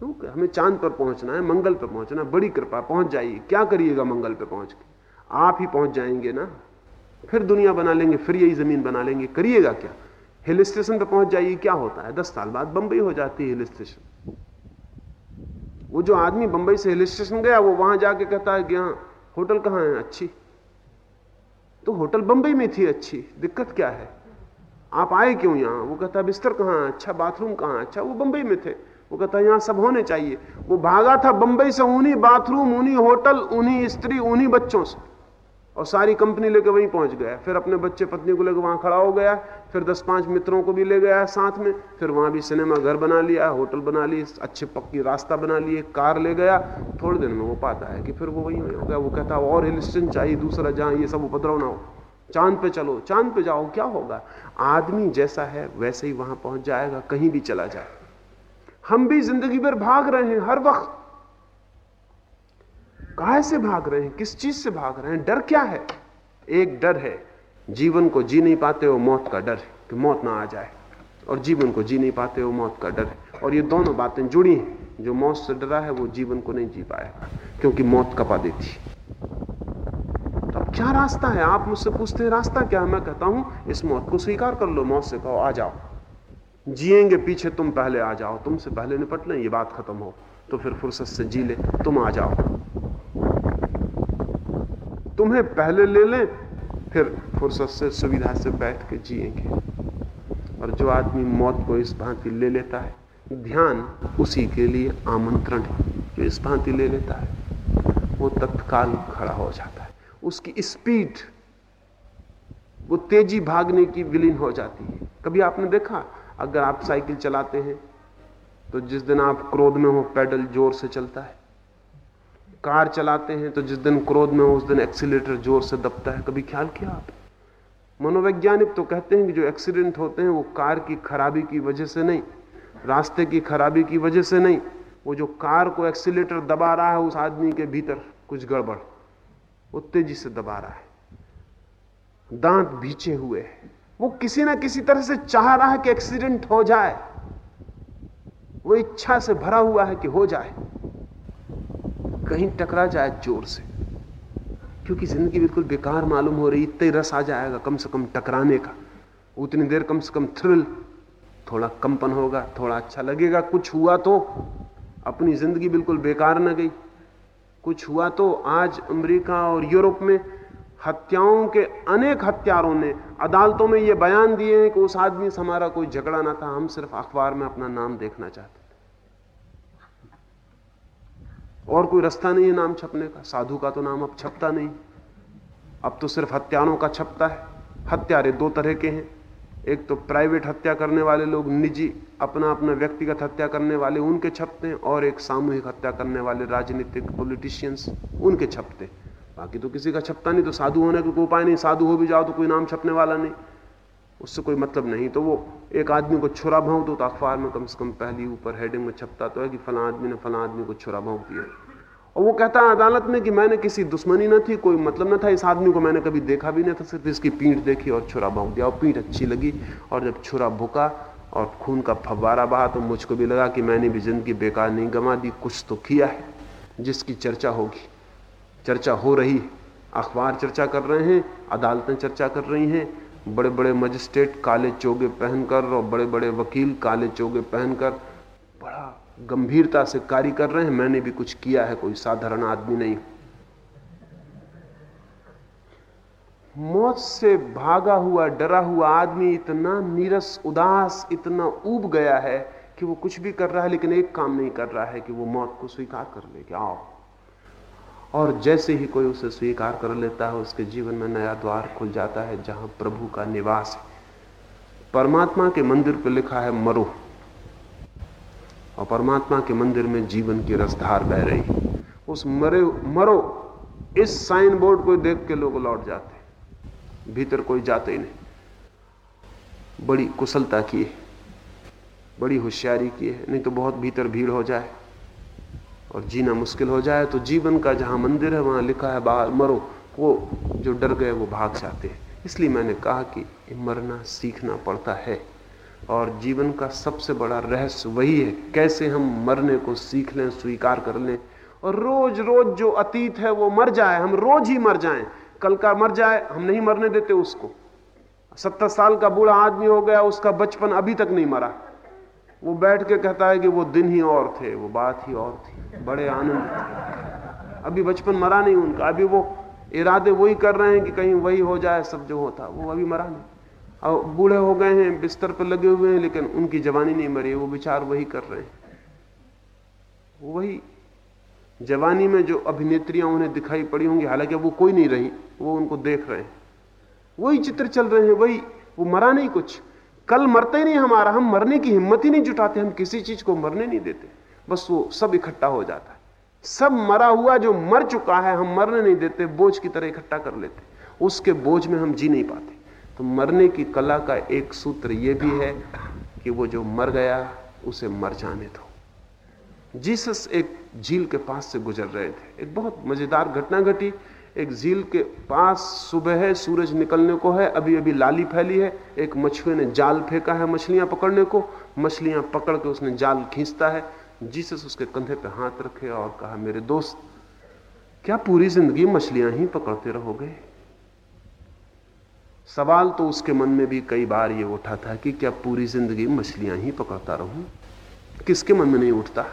तो हमें चाँद पर पहुँचना है, मंगल पर पहुँचना बड़ी कृपा, पहुँच जाइए। क्या करिएगा मंगल पर पहुँच के? आप ही पहुँच जाएँगे ना? फिर दुनिया बना लेंगे, फिर यही ज़मीन बना लेंगे। करिएगा क्या? हिल स्टेशन पर पहुँच जाइए, क्या होता है? दस साल बाद बंबई हो जाती है हिल स्टेशन। वो जो आदमी बंबई से हिल स्टेशन गया, वो वहाँ जाके कहता है कि हाँ होटल कहाँ है? अच्छी। तो होटल बंबई में थी अच्छी। दिक्कत क्या है? आप आए क्यों यहाँ? वो कहता बिस्तर कहाँ अच्छा बाथरूम कहाँ अच्छा वो बंबई में थे। वो कहता यहाँ सब होने चाहिए। वो भागा था बंबई से उन्हीं बाथरूम उन्हीं होटल उन्हीं स्त्री उन्हीं बच्चों से। और सारी कंपनी लेकर वहीं पहुँच गया। फिर अपने बच्चे पत्नी को लेकर वहाँ खड़ा हो गया। फिर दस पाँच मित्रों को भी ले गया साथ में। फिर वहाँ भी सिनेमा घर बना लिया, होटल बना ली, अच्छे पक्की रास्ता बना लिए कार ले गया। थोड़े दिन में वो पाता है कि फिर वो वहीं हो गया। वो कहता, और हिल स्टेशन चाहिए, दूसरा जहाँ ये सब उपद्रव ना हो। चाँद पे चलो, चाँद पे जाओ, क्या होगा? आदमी जैसा है, वैसे ही वहाँ पहुँच जाएगा, कहीं भी चला जाए। हम भी ज़िंदगी भर भाग रहे हैं, हर वक्त। काहे से भाग रहे हैं? किस चीज़ से भाग रहे हैं? डर क्या है? एक डर है, जीवन को जी नहीं पाते हो मौत का डर है कि मौत ना आ जाए। और जीवन को जी नहीं पाते हो मौत का डर है। और ये दोनों बातें जुड़ी हैं। जो मौत से डरा है, वो जीवन को नहीं जी पाएगा क्योंकि मौत कपा देती तो क्या रास्ता है? आप मुझसे पूछते हैं, रास्ता क्या है? मैं कहता हूँ, इस मौत को स्वीकार कर लो, मौत से कहो, आ जाओ। जिएँगे पीछे, तुम पहले आ जाओ। तुमसे पहले निपट लें ये बात खत्म हो। तो फिर फुर्सत से जी ले, तुम आ जाओ। तुम्हें पहले ले लें, फिर फुर्सत से, सुविधा से बैठ के जिएँगे। और जो आदमी मौत को इस भांति ले लेता है, ध्यान उसी के लिए आमंत्रण है, जो इस भांति ले लेता है, वो तत्काल खड़ा हो जाता है। उसकी स्पीड, वो तेज़ी भागने की विलीन हो जाती है। कभी आपने देखा, अगर आप साइकिल चलाते हैं तो जिस दिन आप क्रोध में हो, पैडल ज़ोर से चलता है कार चलाते हैं तो जिस दिन क्रोध में हो, उस दिन एक्सीटर ज़ोर से दबता है। कभी ख्याल किया आप? मनोवैज्ञानिक तो कहते हैं कि जो एक्सीडेंट होते हैं, वो कार की खराबी की वजह से नहीं, रास्ते की खराबी की वजह से नहीं, वो जो कार को एक्सीटर दबा रहा है, उस आदमी के भीतर कुछ गड़बड़, वो तेज़ी से दबा रहा है। दांत भीचे हुए है। वो किसी ना किसी तरह से चाह रहा है कि एक्सीडेंट हो जाए। वो इच्छा से भरा हुआ है कि हो जाए। कहीं टकरा जाए ज़ोर से। क्योंकि ज़िंदगी बिल्कुल बेकार मालूम हो रही, इतने रस आ जाएगा कम से कम टकराने का। उतनी देर कम से कम थ्रिल थोड़ा कंपन होगा, थोड़ा अच्छा लगेगा। कुछ हुआ तो अपनी ज़िंदगी बिल्कुल बेकार न गई। कुछ हुआ तो आज अमेरिका और यूरोप में हत्याओं के अनेक हत्यारों ने अदालतों में यह बयान दिए हैं कि उस आदमी से हमारा कोई झगड़ा ना था। हम सिर्फ़ अखबार में अपना नाम देखना चाहते और कोई रास्ता नहीं है नाम छपने का। साधु का तो नाम अब छपता नहीं। अब तो सिर्फ़ हत्यारों का छपता है। हत्यारे दो तरह के हैं। एक तो प्राइवेट हत्या करने वाले लोग, निजी अपना अपना व्यक्तिगत हत्या करने वाले उनके छपते हैं, और एक सामूहिक हत्या करने वाले राजनीतिक पॉलिटिशियंस उनके छपते बाकी तो किसी का छपता नहीं तो साधु होने का कोई उपाय नहीं। साधु हो भी जाओ तो कोई नाम छपने वाला नहीं। उससे कोई मतलब नहीं। तो वो एक आदमी को छुरा भाव दो तो अखबार में कम से कम पहली ऊपर हेडिंग में छपता तो है कि फला आदमी ने फला आदमी को छुरा भाव दिया और वो कहता है अदालत में कि मैंने किसी दुश्मनी न थी, कोई मतलब न था। इस आदमी को मैंने कभी देखा भी नहीं था, सिर्फ़ इसकी पीठ देखी और छुरा भाव दिया। और पीठ अच्छी लगी और जब छुरा भुका और खून का फव्वारा बहा तो मुझको भी लगा कि मैंने भी ज़िंदगी बेकार नहीं गंवा दी। कुछ तो किया है, जिसकी चर्चा होगी। चर्चा हो रही है। अखबार चर्चा कर रहे हैं, अदालतें चर्चा कर रही हैं। बड़े बड़े मजिस्ट्रेट काले चोगे पहनकर और बड़े बड़े वकील काले चोगे पहनकर बड़ा गंभीरता से कार्य कर रहे हैं। मैंने भी कुछ किया है, कोई साधारण आदमी नहीं। मौत से भागा हुआ, डरा हुआ आदमी इतना नीरस, उदास, इतना उब गया है कि वो कुछ भी कर रहा है, लेकिन एक काम नहीं कर रहा है कि वो मौत को स्वीकार कर ले, कि आओ। और जैसे ही कोई उसे स्वीकार कर लेता है, उसके जीवन में नया द्वार खुल जाता है, जहाँ प्रभु का निवास है। परमात्मा के मंदिर पर लिखा है, मरो। और परमात्मा के मंदिर में जीवन की रसधार बह रही। उस मरे, मरो, इस साइन बोर्ड को देख के लोग लौट जाते भीतर कोई जाते ही नहीं। बड़ी कुशलता की है। बड़ी होशियारी की है। नहीं तो बहुत भीतर भीड़ हो जाए। और जीना मुश्किल हो जाए तो जीवन का जहाँ मंदिर है, वहाँ लिखा है, बाहर मरो। वो जो डर गए, वो भाग जाते हैं। इसलिए मैंने कहा कि मरना सीखना पड़ता है। और जीवन का सबसे बड़ा रहस्य वही है, कैसे हम मरने को सीख लें, स्वीकार कर लें। और रोज रोज जो अतीत है, वो मर जाए। हम रोज ही मर जाएँ। कल का मर जाए, हम नहीं मरने देते उसको। सत्तर साल का बूढ़ा आदमी हो गया, उसका बचपन अभी तक नहीं मरा। वो बैठ के कहता है कि वो दिन ही और थे, वो बात ही और थी। बड़े आनंद। अभी बचपन मरा नहीं उनका, अभी वो इरादे वही कर रहे हैं कि कहीं वही हो जाए, सब जो होता, वो अभी मरा नहीं। और बूढ़े हो गए हैं, बिस्तर पर लगे हुए हैं, लेकिन उनकी जवानी नहीं मरी, वो विचार वही कर रहे हैं। वही जवानी में जो अभिनेत्रियाँ उन्हें दिखाई पड़ी होंगी, हालाँकि वो कोई नहीं रही, वो उनको देख रहे हैं। वही चित्र चल रहे हैं, वही, वो मरा नहीं कुछ। कल मरते नहीं हमारा, हम मरने की हिम्मत ही नहीं जुटाते, हम किसी चीज़ को मरने नहीं देते। बस वो सब इकट्ठा हो जाता है। सब मरा हुआ जो मर चुका है, हम मरने नहीं देते, बोझ की तरह इकट्ठा कर लेते। उसके बोझ में हम जी नहीं पाते। तो मरने की कला का एक सूत्र यह भी है कि वो जो मर गया, उसे मर जाने दो। जीसस एक झील के पास से गुजर रहे थे। एक बहुत मज़ेदार घटना घटी। एक झील के पास सुबह है सूरज निकलने को है अभी अभी लाली फैली है। एक मछुए ने जाल फेंका है मछलियाँ पकड़ने को। मछलियाँ पकड़ के उसने जाल खींचता है। जीसस उसके कंधे पे हाथ रखे और कहा, मेरे दोस्त, क्या पूरी ज़िंदगी मछलियाँ ही पकड़ते रहोगे? सवाल तो उसके मन में भी कई बार ये उठा था कि क्या पूरी ज़िंदगी मछलियाँ ही पकड़ता रहूँ? किसके मन में नहीं उठता?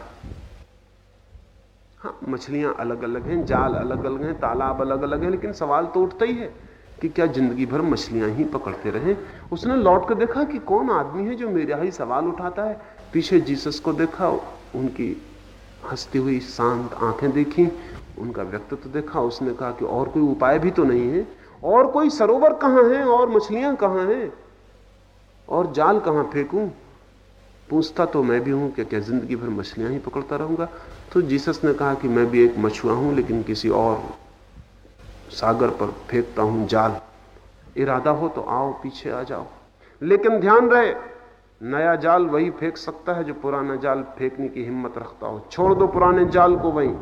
हाँ मछलियाँ अलग अलग हैं, जाल अलग अलग हैं, तालाब अलग अलग हैं, लेकिन सवाल तो उठता ही है कि क्या ज़िंदगी भर मछलियाँ ही पकड़ते रहे? उसने लौट कर देखा कि कौन आदमी है जो मेरा ही सवाल उठाता है? पीछे जीसस को देखा उनकी हंसती हुई शांत आँखें देखी, उनका व्यक्तित्व देखा, उसने कहा कि और कोई उपाय भी तो नहीं है। और कोई सरोवर कहाँ है, और मछलियाँ कहाँ हैं? और जाल कहाँ फेंकूं? पूछता तो मैं भी हूँ कि क्या ज़िंदगी भर मछलियाँ ही पकड़ता रहूँगा? तो जीसस ने कहा कि मैं भी एक मछुआ हूँ, लेकिन किसी और सागर पर फेंकता हूँ जाल। इरादा हो तो आओ, पीछे आ जाओ। लेकिन ध्यान रहे नया जाल वही फेंक सकता है जो पुराना जाल फेंकने की हिम्मत रखता हो। छोड़ दो पुराने जाल को वहीं।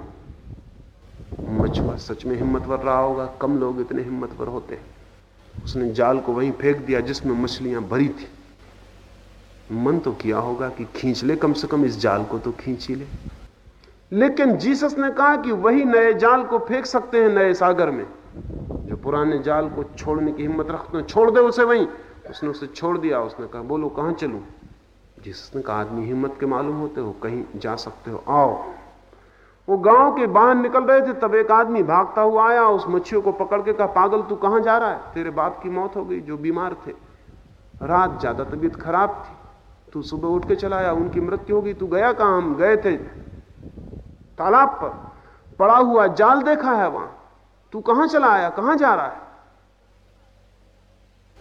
मछुआ सच में हिम्मतवर रहा होगा। कम लोग इतने हिम्मतवर होते हैं। उसने जाल को वहीं फेंक दिया जिसमें मछलियाँ भरी थी। मन तो किया होगा कि खींच ले, कम से कम इस जाल को तो खींच ही ले। लेकिन जीसस ने कहा कि वही नए जाल को फेंक सकते हैं नए सागर में। जो पुराने जाल को छोड़ने की हिम्मत रखते हैं, छोड़ दे उसे वहीं। उसने उसे छोड़ दिया, उसने कहा, बोलो, कहाँ चलूँ? जिसने कहा, आदमी हिम्मत के मालूम होते हो, कहीं जा सकते हो, आओ। वो गाँव के बाहर निकल रहे थे, तब एक आदमी भागता हुआ आया, उस मच्छियों को पकड़ के कहा, पागल, तू कहाँ जा रहा है? तेरे बाप की मौत हो गई, जो बीमार थे। रात ज़्यादा तबीयत खराब थी। तू सुबह उठ के चला आया, उनकी मृत्यु हो गई, तू गया कहा? हम गए थे तालाब पर। पड़ा हुआ जाल देखा है वहाँ। तू कहाँ चला आया, कहाँ जा रहा है?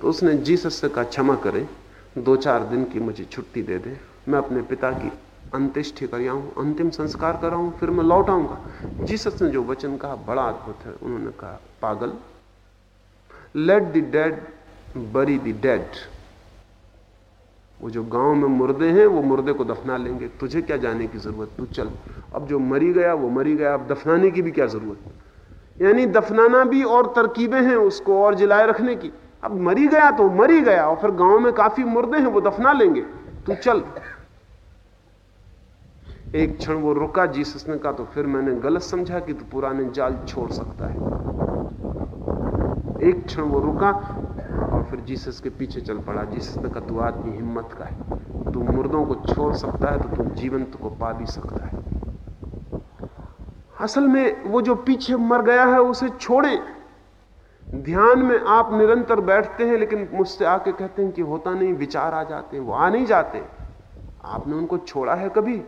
तो उसने जीसस से कहा क्षमा करे, दो चार दिन की मुझे छुट्टी दे दे। मैं अपने पिता की अंत्येष्टि कर आऊँ, अंतिम संस्कार कराऊं फिर मैं लौट आऊँगा। जीसस ने जो वचन कहा, बड़ा अद्भुत है। उन्होंने कहा, पागल let the dead bury the dead वो जो गाँव में मुर्दे हैं, वो मुर्दे को दफना लेंगे। तुझे क्या जाने की ज़रूरत? तू चल। अब जो मरी गया, वो मरी गया। अब दफनाने की भी क्या ज़रूरत? यानी दफनाना भी और तरकीबें हैं उसको और जिलाए रखने की। अब मरी गया तो मरी गया और फिर गाँव में काफ़ी मुर्दे हैं, वो दफना लेंगे। तू चल। एक क्षण वो रुका, जीसस ने कहा तो फिर मैंने गलत समझा कि तू पुराने जाल छोड़ सकता है? एक क्षण वो रुका और फिर जीसस के पीछे चल पड़ा। जीसस ने कहा, तू आदमी हिम्मत का है। तू मुर्दों को छोड़ सकता है तो तू जीवंत को पा भी सकता है। असल में वो जो पीछे मर गया है, उसे छोड़े। ध्यान में आप निरंतर बैठते हैं, लेकिन मुझसे आके कहते हैं कि होता नहीं, विचार आ जाते हैं, वो आ नहीं जाते। आपने उनको छोड़ा है कभी?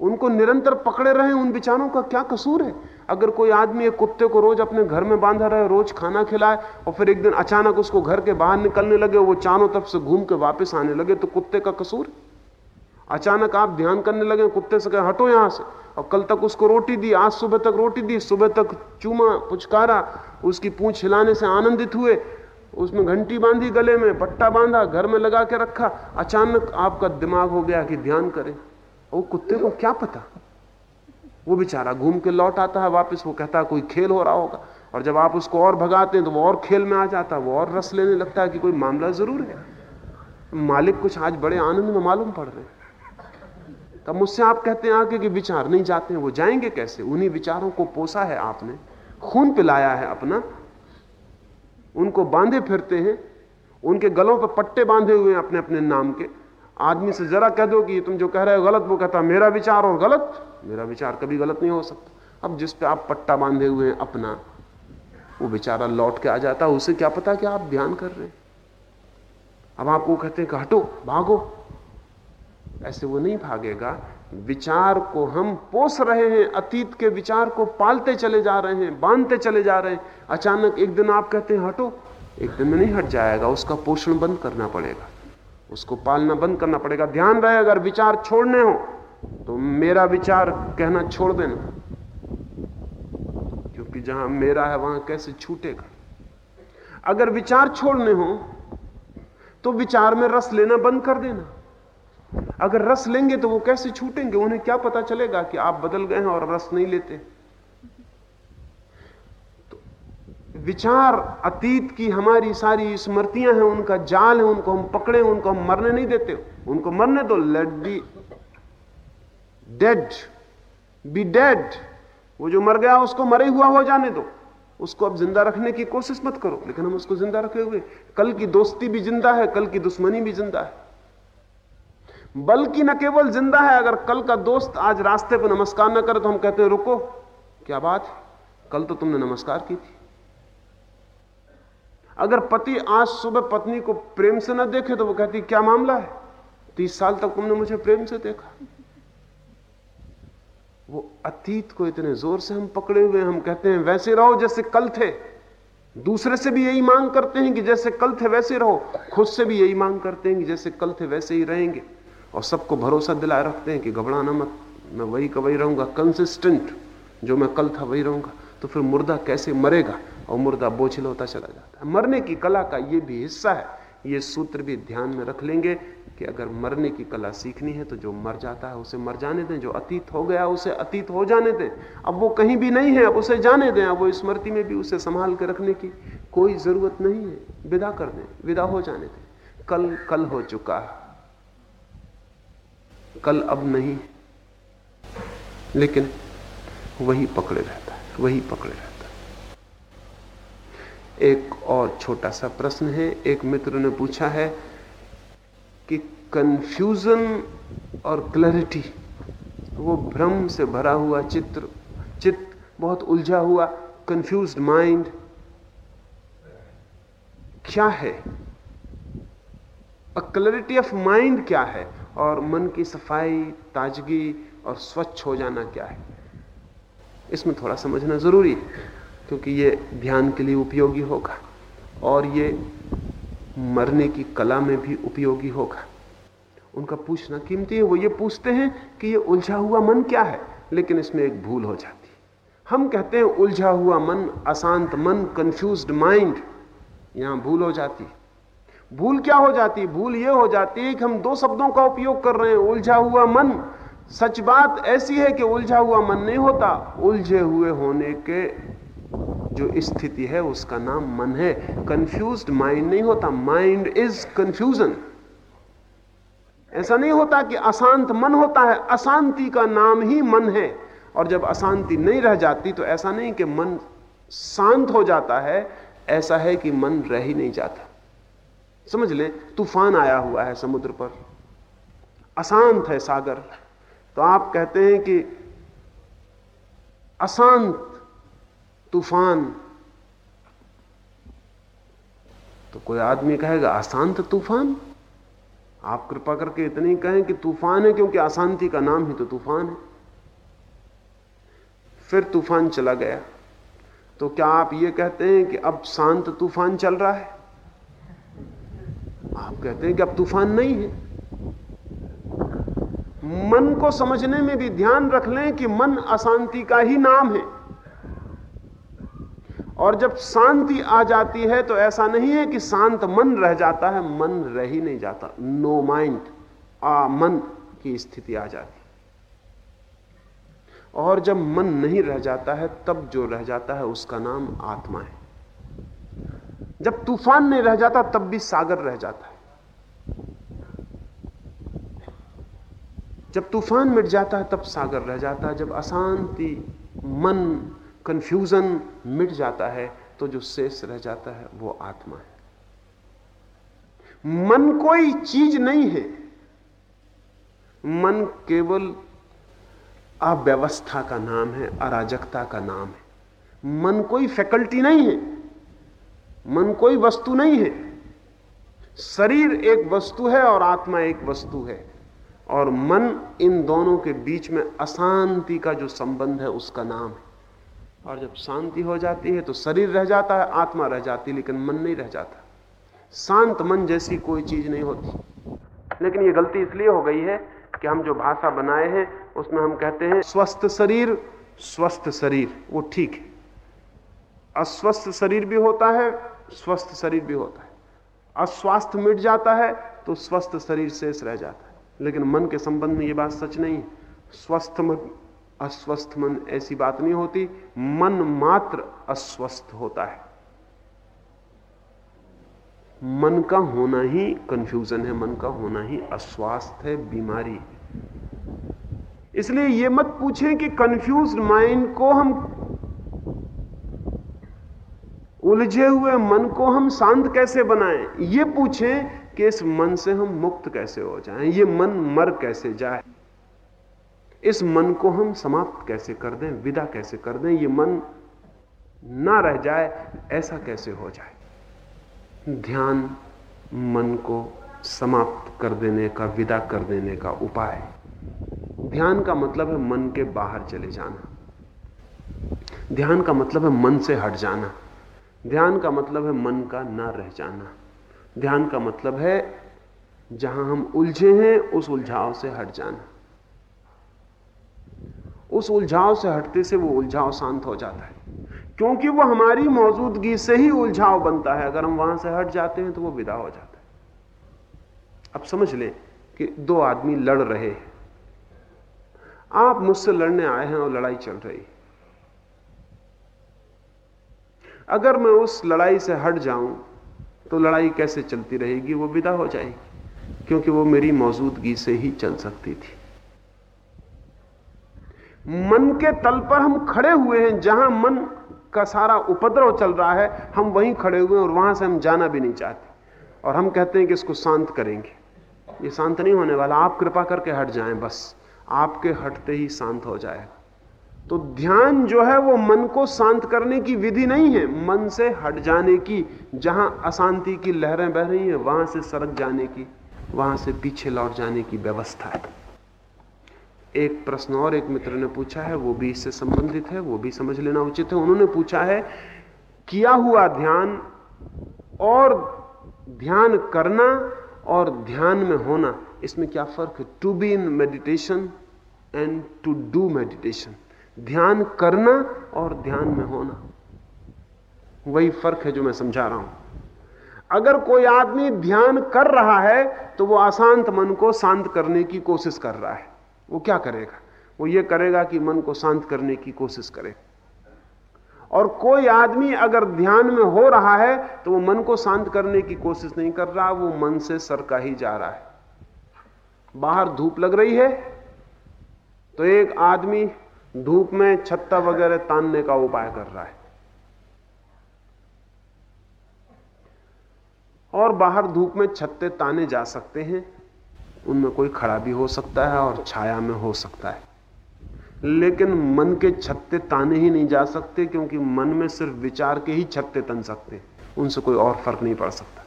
उनको निरंतर पकड़े रहे उन विचारों का क्या कसूर है? अगर कोई आदमी एक कुत्ते को रोज अपने घर में बांधा रहे, रोज खाना खिलाए, और फिर एक दिन अचानक उसको घर के बाहर निकलने लगे, वो चारों तरफ़ से घूम के वापस आने लगे तो कुत्ते का कसूर है? अचानक आप ध्यान करने लगे, कुत्ते से कहे, हटो यहाँ से। और कल तक उसको रोटी दी, आज सुबह तक रोटी दी, सुबह तक चूमा, पुचकारा, उसकी पूछ हिलाने से आनंदित हुए। उसमें घंटी बांधी गले में पट्टा बांधा, घर में लगा के रखा। अचानक आपका दिमाग हो गया कि ध्यान करें। वो कुत्ते को क्या पता? वो बेचारा घूम के लौट आता है, वापस वो कहता है, कोई खेल हो रहा होगा। और जब आप उसको और भगाते हैं तो वो और खेल में आ जाता है, वो और रस लेने लगता है कि कोई मामला ज़रूर है। मालिक कुछ आज बड़े आनंद में मालूम पड़ रहे तब मुझसे आप कहते हैं आके कि विचार नहीं जाते हैं, वो जाएँगे कैसे? उन्हीं विचारों को पोसा है आपने, खून पिलाया है अपना। उनको बांधे फिरते हैं, उनके गलों पर पट्टे बांधे हुए हैं अपने अपने नाम के। आदमी से जरा कह दो कि तुम जो कह रहे हो गलत, वो कहता, मेरा विचार और गलत। मेरा विचार कभी गलत नहीं हो सकता। अब जिस पे आप पट्टा बांधे हुए हैं अपना, वो बेचारा लौट के आ जाता है, उसे क्या पता कि आप ध्यान कर रहे हैं। अब आप वो कहते हैं कि हटो, भागो। ऐसे वो नहीं भागेगा। विचार को हम पोस रहे हैं, अतीत के विचार को पालते चले जा रहे हैं, बांधते चले जा रहे हैं। अचानक एक दिन आप कहते हैं, हटो, एक दिन में नहीं हट जाएगा, उसका पोषण बंद करना पड़ेगा। उसको पालना बंद करना पड़ेगा। ध्यान रहे, अगर विचार छोड़ने हो तो मेरा विचार कहना छोड़ देना। क्योंकि जहाँ मेरा है, वहाँ कैसे छूटेगा? अगर विचार छोड़ने हो तो विचार में रस लेना बंद कर देना। अगर रस लेंगे तो वो कैसे छूटेंगे? उन्हें क्या पता चलेगा कि आप बदल गए हैं और रस नहीं लेते। तो विचार अतीत की हमारी सारी स्मृतियाँ हैं, उनका जाल है, उनको हम पकड़े, उनको हम मरने नहीं देते। उनको मरने दो let be dead be dead वो जो मर गया, उसको मरे हुआ हो जाने दो। उसको अब ज़िंदा रखने की कोशिश मत करो, लेकिन हम उसको ज़िंदा रखे हुए। कल की दोस्ती भी ज़िंदा है, कल की दुश्मनी भी ज़िंदा है। बल्कि न केवल ज़िंदा है, अगर कल का दोस्त आज रास्ते पर नमस्कार न करे तो हम कहते हैं, रुको, क्या बात कल तो तुमने नमस्कार की थी। अगर पति आज सुबह पत्नी को प्रेम से न देखे तो वो कहती, क्या मामला है? तीस साल तक तुमने मुझे प्रेम से देखा। वो अतीत को इतने ज़ोर से हम पकड़े हुए हम कहते हैं, वैसे रहो जैसे कल थे। दूसरे से भी यही मांग करते हैं कि जैसे कल थे वैसे रहो। खुद से भी यही मांग करते हैं कि जैसे कल थे वैसे ही रहेंगे। और सबको भरोसा दिलाए रखते हैं कि घबराना मत। मैं वही का वही रहूँगा कंसिस्टेंट जो मैं कल था वही रहूँगा। तो फिर मुर्दा कैसे मरेगा? और मुर्दा बोझिल होता चला जाता है। मरने की कला का ये भी हिस्सा है। ये सूत्र भी ध्यान में रख लेंगे कि अगर मरने की कला सीखनी है तो जो मर जाता है उसे मर जाने दें। जो अतीत हो गया उसे अतीत हो जाने दें। अब वो कहीं भी नहीं है, अब उसे जाने दें। अब वो स्मृति में भी उसे संभाल के रखने की कोई ज़रूरत नहीं है। विदा कर दें। विदा हो जाने दें। कल कल हो चुका कल अब नहीं। लेकिन वही पकड़े रहता है, वही पकड़े रहता है। एक और छोटा सा प्रश्न है, एक मित्र ने पूछा है कि कंफ्यूजन और क्लैरिटी वो भ्रम से भरा हुआ चित्र, चित्त बहुत उलझा हुआ कंफ्यूज माइंड क्या है? क्लैरिटी ऑफ़ माइंड क्या है? और मन की सफ़ाई, ताजगी और स्वच्छ हो जाना क्या है? इसमें थोड़ा समझना ज़रूरी है, क्योंकि ये ध्यान के लिए उपयोगी होगा और ये मरने की कला में भी उपयोगी होगा। उनका पूछना कीमती है, वो ये पूछते हैं कि ये उलझा हुआ मन क्या है? लेकिन इसमें एक भूल हो जाती है। हम कहते हैं उलझा हुआ मन, अशांत मन कंफ्यूज्ड माइंड यहाँ भूल हो जाती है। भूल क्या हो जाती? भूल ये हो जाती है कि हम दो शब्दों का उपयोग कर रहे हैं, उलझा हुआ मन। सच बात ऐसी है कि उलझा हुआ मन नहीं होता, उलझे हुए होने के जो स्थिति है, उसका नाम मन है। कंफ्यूज्ड माइंड नहीं होता माइंड इज़ कंफ्यूजन ऐसा नहीं होता कि अशांत मन होता है, अशांति का नाम ही मन है। और जब अशांति नहीं रह जाती तो ऐसा नहीं कि मन शांत हो जाता है, ऐसा है कि मन रह ही नहीं जाता। समझ ले, तूफ़ान आया हुआ है समुद्र पर। अशांत है सागर। तो आप कहते हैं कि अशांत तूफ़ान। तो कोई आदमी कहेगा, अशांत तूफ़ान? आप कृपा करके इतनी कहें कि तूफ़ान है, क्योंकि अशांति का नाम ही तो तूफ़ान है। फिर तूफ़ान चला गया। तो क्या आप ये कहते हैं कि अब शांत तूफ़ान चल रहा है? आप कहते हैं कि अब तूफ़ान नहीं है। मन को समझने में भी ध्यान रख लें कि मन अशांति का ही नाम है। और जब शांति आ जाती है तो ऐसा नहीं है कि शांत मन रह जाता है, मन रह ही नहीं जाता। नो माइंड आ मन की स्थिति आ जाती। और जब मन नहीं रह जाता है, तब जो रह जाता है उसका नाम आत्मा है। जब तूफ़ान नहीं रह जाता, तब भी सागर रह जाता है। जब तूफ़ान मिट जाता है, तब सागर रह जाता है। जब अशांति, मन कंफ्यूजन मिट जाता है तो जो शेष रह जाता है, वो आत्मा है। मन कोई चीज़ नहीं है। मन केवल अव्यवस्था का नाम है, अराजकता का नाम है। मन कोई फैकल्टी नहीं है। मन कोई वस्तु नहीं है। शरीर एक वस्तु है और आत्मा एक वस्तु है। और मन इन दोनों के बीच में अशांति का जो संबंध है, उसका नाम है। और जब शांति हो जाती है तो शरीर रह जाता है, आत्मा रह जाती लेकिन मन नहीं रह जाता। शांत मन जैसी कोई चीज़ नहीं होती। लेकिन ये गलती इसलिए हो गई है कि हम जो भाषा बनाए हैं, उसमें हम कहते हैं, स्वस्थ शरीर स्वस्थ शरीर, वो ठीक है। अस्वस्थ शरीर भी होता है, स्वस्थ शरीर भी होता है। अस्वास्थ्य मिट जाता है तो स्वस्थ शरीर शेष रह जाता है। लेकिन मन के संबंध में ये बात सच नहीं है। स्वस्थ मन, अस्वस्थ मन ऐसी बात नहीं होती। मन मात्र अस्वस्थ होता है। मन का होना ही कंफ्यूजन है, मन का होना ही अस्वास्थ्य है, बीमारी। इसलिए यह मत पूछें कि कंफ्यूज माइंड को हम उलझे हुए मन को हम शांत कैसे बनाएँ? ये पूछें कि इस मन से हम मुक्त कैसे हो जाएँ? ये मन मर कैसे जाए? इस मन को हम समाप्त कैसे कर दें? विदा कैसे कर दें? ये मन ना रह जाए, ऐसा कैसे हो जाए? ध्यान मन को समाप्त कर देने का, विदा कर देने का उपाय। ध्यान का मतलब है मन के बाहर चले जाना। ध्यान का मतलब है मन से हट जाना। ध्यान का मतलब है मन का ना रह जाना। ध्यान का मतलब है जहाँ हम उलझे हैं, उस उलझाव से हट जाना। उस उलझाव से हटते से वो उलझाव शांत हो जाता है। क्योंकि वो हमारी मौजूदगी से ही उलझाव बनता है। अगर हम वहाँ से हट जाते हैं तो वो विदा हो जाता है। अब समझ लें कि दो आदमी लड़ रहे हैं। आप मुझसे लड़ने आए हैं और लड़ाई चल रही अगर मैं उस लड़ाई से हट जाऊँ तो लड़ाई कैसे चलती रहेगी? वो विदा हो जाएगी, क्योंकि वो मेरी मौजूदगी से ही चल सकती थी। मन के तल पर हम खड़े हुए हैं। जहाँ मन का सारा उपद्रव चल रहा है, हम वहीं खड़े हुए हैं और वहाँ से हम जाना भी नहीं चाहते। और हम कहते हैं कि इसको शांत करेंगे। ये शांत नहीं होने वाला। आप कृपा करके हट जाएँ, बस। आपके हटते ही शांत हो जाएगा तो ध्यान जो है वो मन को शांत करने की विधि नहीं है। मन से हट जाने की, जहाँ अशांति की लहरें बह रही हैं, वहाँ से सरक जाने की, वहाँ से पीछे लौट जाने की व्यवस्था है। एक प्रश्न और एक मित्र ने पूछा है, वो भी इससे संबंधित है, वो भी समझ लेना उचित है। उन्होंने पूछा है, किया हुआ ध्यान और ध्यान करना और ध्यान में होना, इसमें क्या फ़र्क है? To be in meditation and to do meditation ध्यान करना और ध्यान में होना। वही फ़र्क है जो मैं समझा रहा हूँ। अगर कोई आदमी ध्यान कर रहा है तो वो अशांत मन को शांत करने की कोशिश कर रहा है। वो क्या करेगा? वो ये करेगा कि मन को शांत करने की कोशिश करे। और कोई आदमी अगर ध्यान में हो रहा है तो वो मन को शांत करने की कोशिश नहीं कर रहा, वो मन से सरका ही जा रहा है। बाहर धूप लग रही है तो एक आदमी धूप में छत्ता वगैरह तानने का उपाय कर रहा है। और बाहर धूप में छत्ते ताने जा सकते हैं, उनमें कोई खड़ा भी हो सकता है और छाया में हो सकता है। लेकिन मन के छत्ते ताने ही नहीं जा सकते, क्योंकि मन में सिर्फ़ विचार के ही छत्ते तन सकते हैं, उनसे कोई और फ़र्क नहीं पड़ सकता।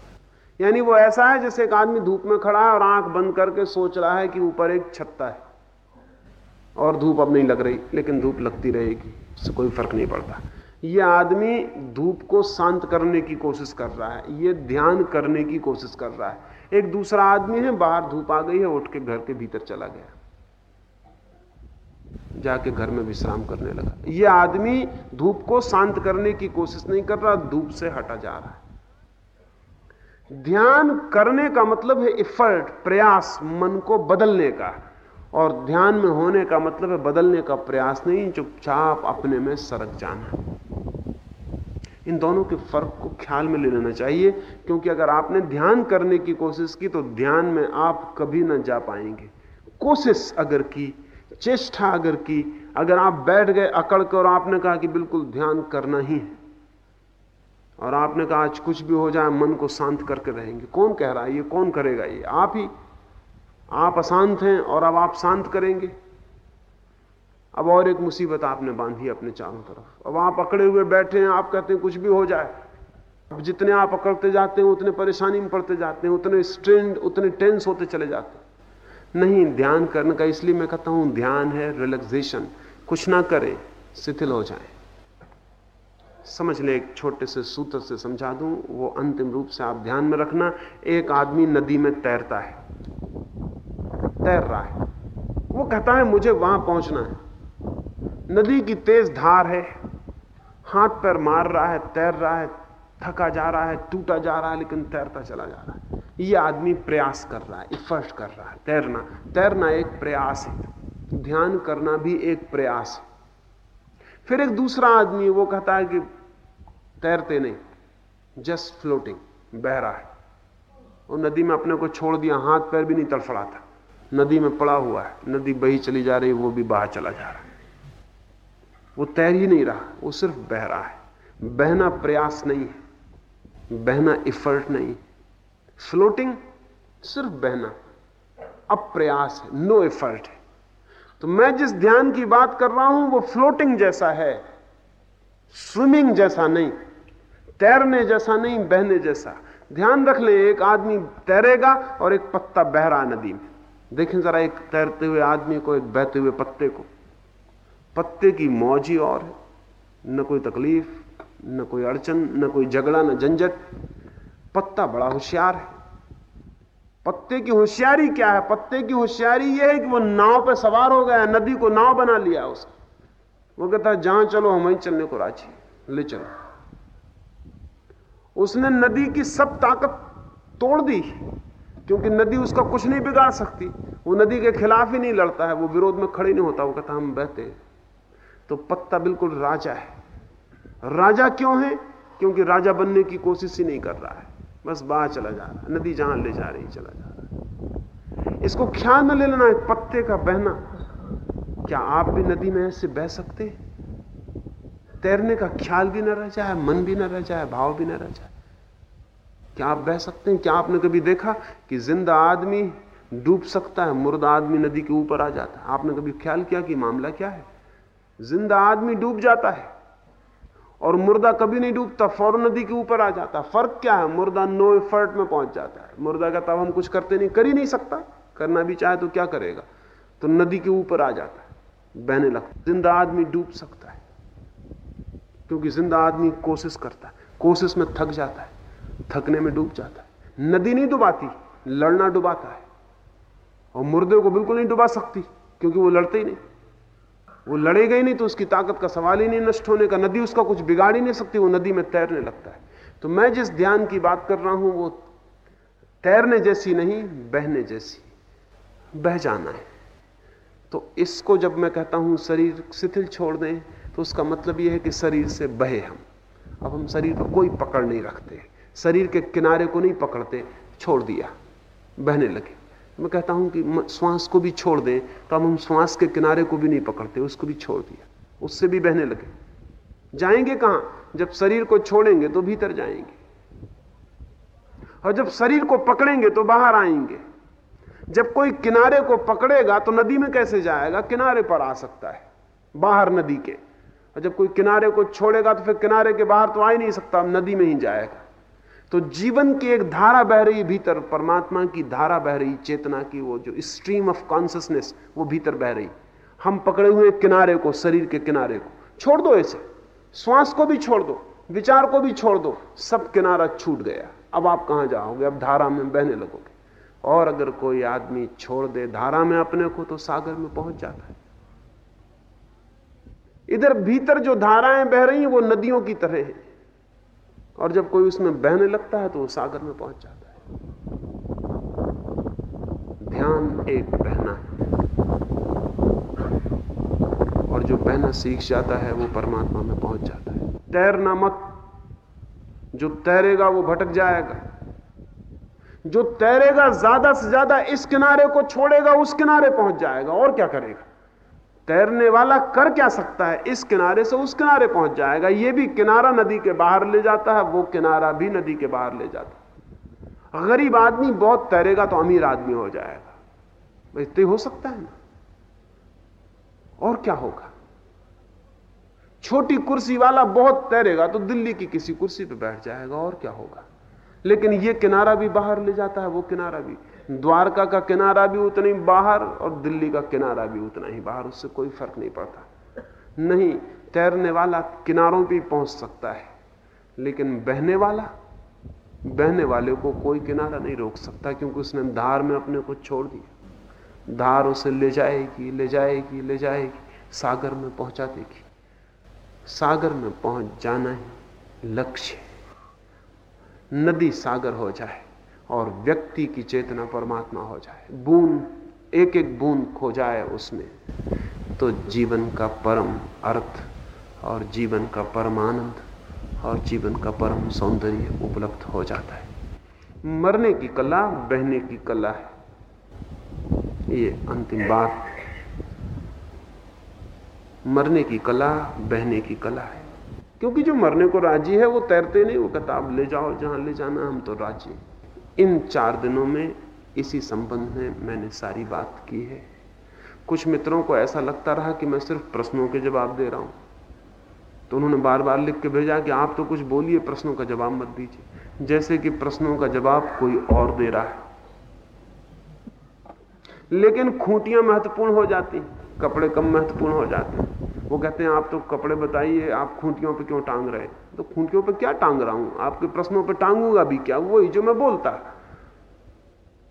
यानी वो ऐसा है जैसे एक आदमी धूप में खड़ा है और आँख बंद करके सोच रहा है कि ऊपर एक छत्ता है। और धूप अब नहीं लग रही, लेकिन धूप लगती रहेगी, उससे कोई फ़र्क नहीं पड़ता। ये आदमी धूप को शांत करने की कोशिश कर रहा है, ये ध्यान करने की कोशिश कर रहा है। एक दूसरा आदमी है, बाहर धूप आ गई है उठ के घर के भीतर चला गया। जाके घर में विश्राम करने लगा। यह आदमी धूप को शांत करने की कोशिश नहीं कर रहा, धूप से हटा जा रहा है। ध्यान करने का मतलब है इफर्ट प्रयास, मन को बदलने का। और ध्यान में होने का मतलब है बदलने का प्रयास नहीं, चुपचाप अपने में सरक जाना। इन दोनों के फ़र्क को ख्याल में ले लेना चाहिए, क्योंकि अगर आपने ध्यान करने की कोशिश की तो ध्यान में आप कभी ना जा पाएँगे। कोशिश अगर की, चेष्टा अगर की, अगर आप बैठ गए अकड़ के और आपने कहा कि बिल्कुल ध्यान करना ही है, और आपने कहा आज कुछ भी हो जाए, मन को शांत करके रहेंगे। कौन कह रहा है? ये कौन करेगा? ये आप ही। आप अशांत हैं और अब आप शांत करेंगे। अब और एक मुसीबत आपने बांधी अपने चारों तरफ़। अब आप अकड़े हुए बैठे हैं, आप कहते हैं, कुछ भी हो जाए। अब जितने आप अकड़ते जाते हैं, उतने परेशानी में पड़ते जाते हैं, उतने स्ट्रेंड उतने टेंस होते चले जाते हैं। नहीं, ध्यान करने का इसलिए मैं कहता हूँ, ध्यान है रिलैक्सेशन कुछ ना करें, शिथिल हो जाए। समझ ले, एक छोटे से सूत्र से समझा दूँ, वो अंतिम रूप से आप ध्यान में रखना, एक आदमी नदी में तैरता है। तैर रहा है। वो कहता है, मुझे वहाँ पहुँचना है। नदी की तेज धार है। हाथ पैर मार रहा है, तैर रहा है, थका जा रहा है, टूटा जा रहा है, लेकिन तैरता चला जा रहा है। ये आदमी प्रयास कर रहा है इफर्ट कर रहा है, तैरना। तैरना एक प्रयास है, ध्यान करना भी एक प्रयास है। फिर एक दूसरा आदमी, वो कहता है कि तैरते नहीं जस्ट फ्लोटिंग बह रहा है। और नदी में अपने को छोड़ दिया, हाथ पैर भी नहीं तड़फड़ा था नदी में पड़ा हुआ है, नदी बही चली जा रही है वो भी बाहर चला जा रहा है। वो तैर ही नहीं रहा, वो सिर्फ़ बह रहा है। बहना प्रयास नहीं है, बहना इफर्ट नहीं फ्लोटिंग सिर्फ़ बहना अप्रयास है नो इफर्ट है। तो मैं जिस ध्यान की बात कर रहा हूँ, वो फ्लोटिंग जैसा है स्विमिंग जैसा नहीं, तैरने जैसा नहीं, बहने जैसा। ध्यान रख ले, एक आदमी तैरेगा और एक पत्ता बह रहा नदी में। देखें जरा एक तैरते हुए आदमी को, एक बहते हुए पत्ते को। पत्ते की मौज ही और है। न कोई तकलीफ़, न कोई अड़चन, न कोई झगड़ा, न झंझट। पत्ता बड़ा होशियार है। पत्ते की होशियारी क्या है? पत्ते की होशियारी यह है कि वो नाव पे सवार हो गया, नदी को नाव बना लिया उसका वो कहता है, जहाँ चलो, हम वहीं चलने को राज़ी ले चलो। उसने नदी की सब ताकत तोड़ दी। क्योंकि नदी उसका कुछ नहीं बिगाड़ सकती। वो नदी के खिलाफ ही नहीं लड़ता है, वो विरोध में खड़ी नहीं होता, वो कहता हम बहते तो पत्ता बिल्कुल राजा है। राजा क्यों है? क्योंकि राजा बनने की कोशिश ही नहीं कर रहा है। बस बाहर चला जा रहा है, नदी जहाँ ले जा रही, चला जा रहा है। इसको ख्याल न ले लेना एक पत्ते का बहना। क्या आप भी नदी में ऐसे बह सकते तैरने का ख्याल भी न रह जाए, मन भी ना रह जाए, भाव भी न रह जाए। क्या आप बह सकते हैं? क्या आपने कभी देखा कि ज़िंदा आदमी डूब सकता है, मुर्दा आदमी नदी के ऊपर आ जाता है? आपने कभी ख्याल किया कि मामला क्या है? ज़िंदा आदमी डूब जाता है और मुर्दा कभी नहीं डूबता फ़ौरन नदी के ऊपर आ जाता फ़र्क क्या है? मुर्दा नो एफर्ट में पहुँच जाता है। मुर्दा का तब हम कुछ करते नहीं, कर ही नहीं सकता। करना भी चाहे तो क्या करेगा? तो नदी के ऊपर आ जाता है, बहने लगता ज़िंदा आदमी डूब सकता है, क्योंकि ज़िंदा आदमी कोशिश करता है, कोशिश में थक जाता है। थकने में डूब जाता है। नदी नहीं डुबाती, लड़ना डुबाता है। और मुर्दे को बिल्कुल नहीं डुबा सकती, क्योंकि वो लड़ते ही नहीं। वो लड़ेगा ही नहीं तो उसकी ताकत का सवाल ही नहीं, नष्ट होने का नदी उसका कुछ बिगाड़ ही नहीं सकती, वो नदी में तैरने लगता है। तो मैं जिस ध्यान की बात कर रहा हूँ, वो तैरने जैसी नहीं, बहने जैसी। बह जाना है। तो इसको जब मैं कहता हूँ, शरीर शिथिल छोड़ दें तो उसका मतलब यह है कि शरीर से बहे हम। अब हम शरीर पर कोई पकड़ नहीं रखते। शरीर के किनारे को नहीं पकड़ते, छोड़ दिया। बहने लगे। मैं कहता हूँ कि श्वास को भी छोड़ दें तो हम श्वास के किनारे को भी नहीं पकड़ते, उसको भी छोड़ दिया। उससे भी बहने लगे। जाएँगे कहाँ? जब शरीर को छोड़ेंगे तो भीतर जाएँगे। और जब शरीर को पकड़ेंगे तो बाहर आएँगे। जब कोई किनारे को पकड़ेगा तो नदी में कैसे जाएगा? किनारे पर आ सकता है, बाहर नदी के। और जब कोई किनारे को छोड़ेगा तो फिर किनारे के बाहर तो आ ही नहीं सकता, नदी में ही जाएगा। तो जीवन की एक धारा बह रही भीतर, परमात्मा की धारा बह रही, चेतना की वो जो स्ट्रीम ऑफ़ कॉन्सियसनेस वो भीतर बह रही। हम पकड़े हुए किनारे को, शरीर के किनारे को। छोड़ दो ऐसे श्वास को भी छोड़ दो, विचार को भी छोड़ दो। सब किनारा छूट गया। अब आप कहाँ जाओगे? अब धारा में बहने लगोगे। और अगर कोई आदमी छोड़ दे धारा में अपने को तो सागर में पहुँच जाता है। इधर भीतर जो धाराएँ बह रही हैं, वो नदियों की तरह हैं। और जब कोई उसमें बहने लगता है तो वो सागर में पहुँच जाता है। ध्यान एक बहना है। और जो बहना सीख जाता है, वो परमात्मा में पहुँच जाता है। तैरना मत। जो तैरेगा, वो भटक जाएगा। जो तैरेगा, ज़्यादा से ज़्यादा इस किनारे को छोड़ेगा, उस किनारे पहुँच जाएगा। और क्या करेगा? तैरने वाला कर क्या सकता है? इस किनारे से उस किनारे पहुँच जाएगा। यह भी किनारा नदी के बाहर ले जाता है, वो किनारा भी नदी के बाहर ले जाता है। गरीब आदमी बहुत तैरेगा तो अमीर आदमी हो जाएगा। इतने हो सकता है ना? और क्या होगा? छोटी कुर्सी वाला बहुत तैरेगा तो दिल्ली की किसी कुर्सी पर बैठ जाएगा, और क्या होगा? लेकिन यह किनारा भी बाहर ले जाता है, वो किनारा भी। द्वारका का किनारा भी उतना ही बाहर और दिल्ली का किनारा भी उतना ही बाहर, उससे कोई फ़र्क नहीं पड़ता। नहीं, तैरने वाला किनारों पे पहुँच सकता है, लेकिन बहने वाला, बहने वाले को कोई किनारा नहीं रोक सकता, क्योंकि उसने धार में अपने को छोड़ दिया। धार उसे ले जाएगी ले जाएगी ले जाएगी, सागर में पहुँचा देगी। सागर में पहुँच जाना ही लक्ष्य नदी सागर हो जाए। और व्यक्ति की चेतना परमात्मा हो जाए। बूंद एक एक बूंद खो जाए उसमें तो जीवन का परम अर्थ और जीवन का परम आनंद और जीवन का परम सौंदर्य उपलब्ध हो जाता है। मरने की कला, बहने की कला है। ये अंतिम बात। मरने की कला, बहने की कला है। क्योंकि जो मरने को राज़ी है, वो तैरते नहीं, वो किताब ले जाओ, जहाँ ले जाना, हम तो राज़ी इन चार दिनों में इसी संबंध में मैंने सारी बात की है। कुछ मित्रों को ऐसा लगता रहा कि मैं सिर्फ़ प्रश्नों के जवाब दे रहा हूँ। तो उन्होंने बार बार लिख के भेजा कि आप तो कुछ बोलिए, प्रश्नों का जवाब मत दीजिए। जैसे कि प्रश्नों का जवाब कोई और दे रहा है। लेकिन खूंटियाँ महत्वपूर्ण हो जाती कपड़े कम महत्वपूर्ण हो जाते हैं। वो कहते हैं, आप तो कपड़े बताइए, आप खूंटियों पर क्यों टांग रहे? तो खूंटियों पर क्या टांग रहा हूँ? आपके प्रश्नों पर टांगूँगा भी क्या? वही जो मैं बोलता।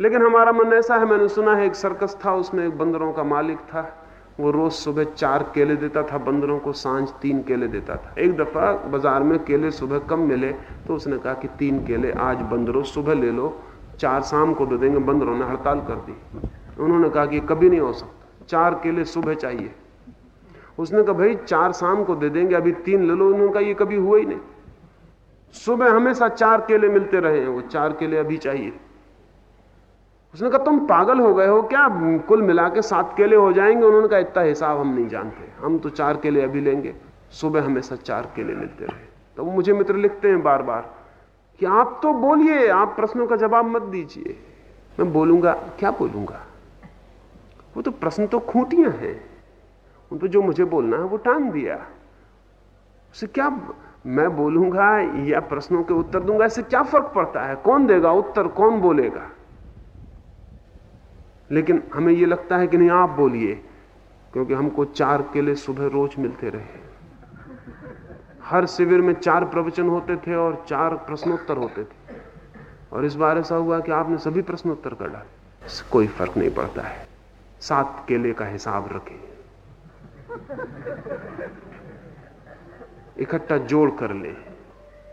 लेकिन हमारा मन ऐसा है, मैंने सुना है एक सर्कस था, उसमें एक बंदरों का मालिक था। वो रोज सुबह चार केले देता था, बंदरों को साँझ तीन केले देता था। एक दफ़ा बाज़ार में केले सुबह कम मिले तो उसने कहा कि तीन केले आज बंदरों, सुबह ले लो, चार शाम को दे देंगे, बंदरों ने हड़ताल कर दी। उन्होंने कहा कि कभी नहीं हो सकता। चार केले सुबह चाहिए। उसने कहा, भाई, चार शाम को दे देंगे, अभी तीन ले लो। उन्होंने कहा, ये कभी हुआ ही नहीं। सुबह हमेशा चार केले मिलते रहे हैं, वो चार केले अभी चाहिए। उसने कहा, तुम पागल हो गए हो क्या? कुल मिला के सात केले हो जाएँगे। उन्होंने कहा, इतना हिसाब हम नहीं जानते। हम तो चार केले अभी लेंगे। सुबह हमेशा चार केले मिलते रहे। तो मुझे मित्र लिखते हैं बार बार कि, आप तो बोलिए, आप प्रश्नों का जवाब मत दीजिए। मैं बोलूँगा, क्या बोलूँगा? वो तो प्रश्न तो खूंटियाँ हैं। पर जो मुझे बोलना है, वो टांग दिया। उसे क्या मैं बोलूँगा या प्रश्नों के उत्तर दूँगा? इससे क्या फ़र्क पड़ता है? कौन देगा उत्तर? कौन बोलेगा? लेकिन हमें यह लगता है कि नहीं, आप बोलिए, क्योंकि हमको चार केले सुबह रोज मिलते रहे। हर शिविर में चार प्रवचन होते थे और चार प्रश्नोत्तर होते थे। और इस बार ऐसा हुआ कि आपने सभी प्रश्नोत्तर कर डाले। कोई फ़र्क नहीं पड़ता है। सात केले का हिसाब रखें। इकट्ठा जोड़ कर ले।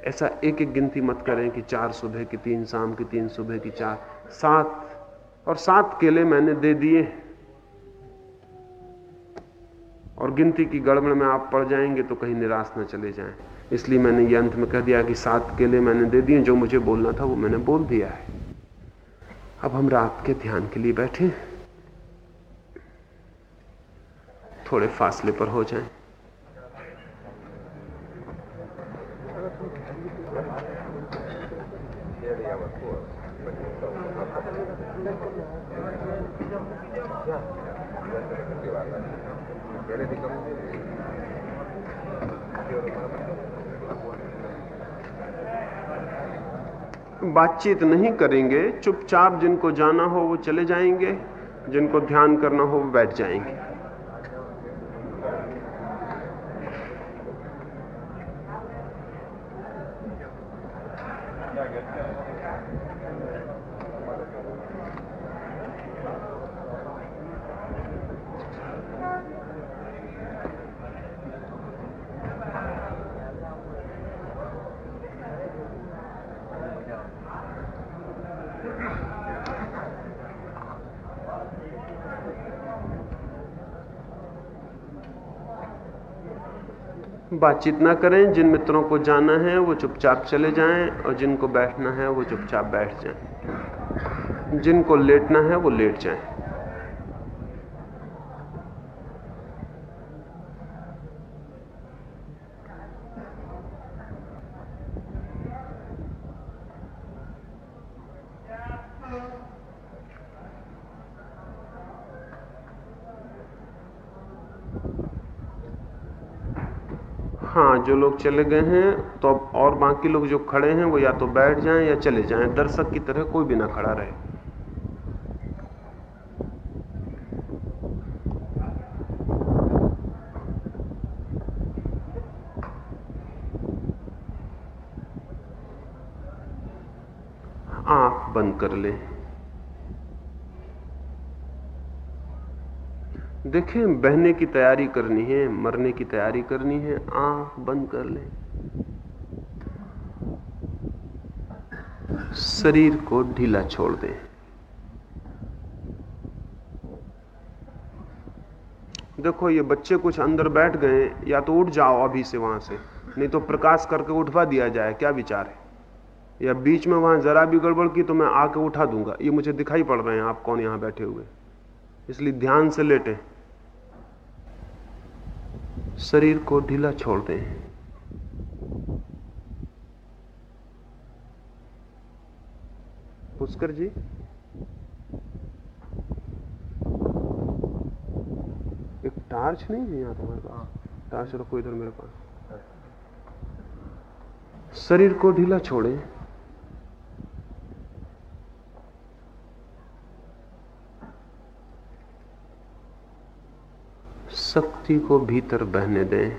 ऐसा एक एक गिनती मत करें कि चार सुबह की तीन, शाम की तीन, सुबह की चार। सात, और सात केले मैंने दे दिए। और गिनती की गड़बड़ में आप पड़ जाएँगे तो कहीं निराश न चले जाएँ। इसलिए मैंने ये अंत में कह दिया कि सात केले मैंने दे दिए, जो मुझे बोलना था वो मैंने बोल दिया है। अब हम रात के ध्यान के लिए बैठे। थोड़े फासले पर हो जाएँ। बातचीत नहीं करेंगे, चुपचाप जिनको जाना हो वो चले जाएँगे, जिनको ध्यान करना हो वो बैठ जाएँगे। बातचीत ना करें। जिन मित्रों को जाना है, वो चुपचाप चले जाएँ और जिनको बैठना है, वो चुपचाप बैठ जाएँ। जिनको लेटना है, वो लेट जाएँ। हाँ जो लोग चले गए हैं तो अब और बाकी लोग जो खड़े हैं, वो या तो बैठ जाएँ या चले जाएँ। दर्शक की तरह कोई भी ना खड़ा रहे। आँख बंद कर लें। देखें, बहने की तैयारी करनी है, मरने की तैयारी करनी है, आँख बंद कर लें। शरीर को ढीला छोड़ दें। देखो, ये बच्चे कुछ अंदर बैठ गए, या तो उठ जाओ अभी से वहाँ से, नहीं तो प्रकाश करके उठवा दिया जाए, क्या विचार है? या बीच में वहाँ जरा भी गड़बड़ की तो मैं आके उठा दूँगा। ये मुझे दिखाई पड़ रहे हैं, आप कौन यहाँ बैठे हुए? इसलिए ध्यान से लेटें। शरीर को ढीला छोड़ दें। पुष्कर जी। एक टार्च नहीं है यहाँ तुम्हारे पास? टार्च रखो इधर मेरे पास। शरीर को ढीला छोड़ें। शक्ति को भीतर बहने दें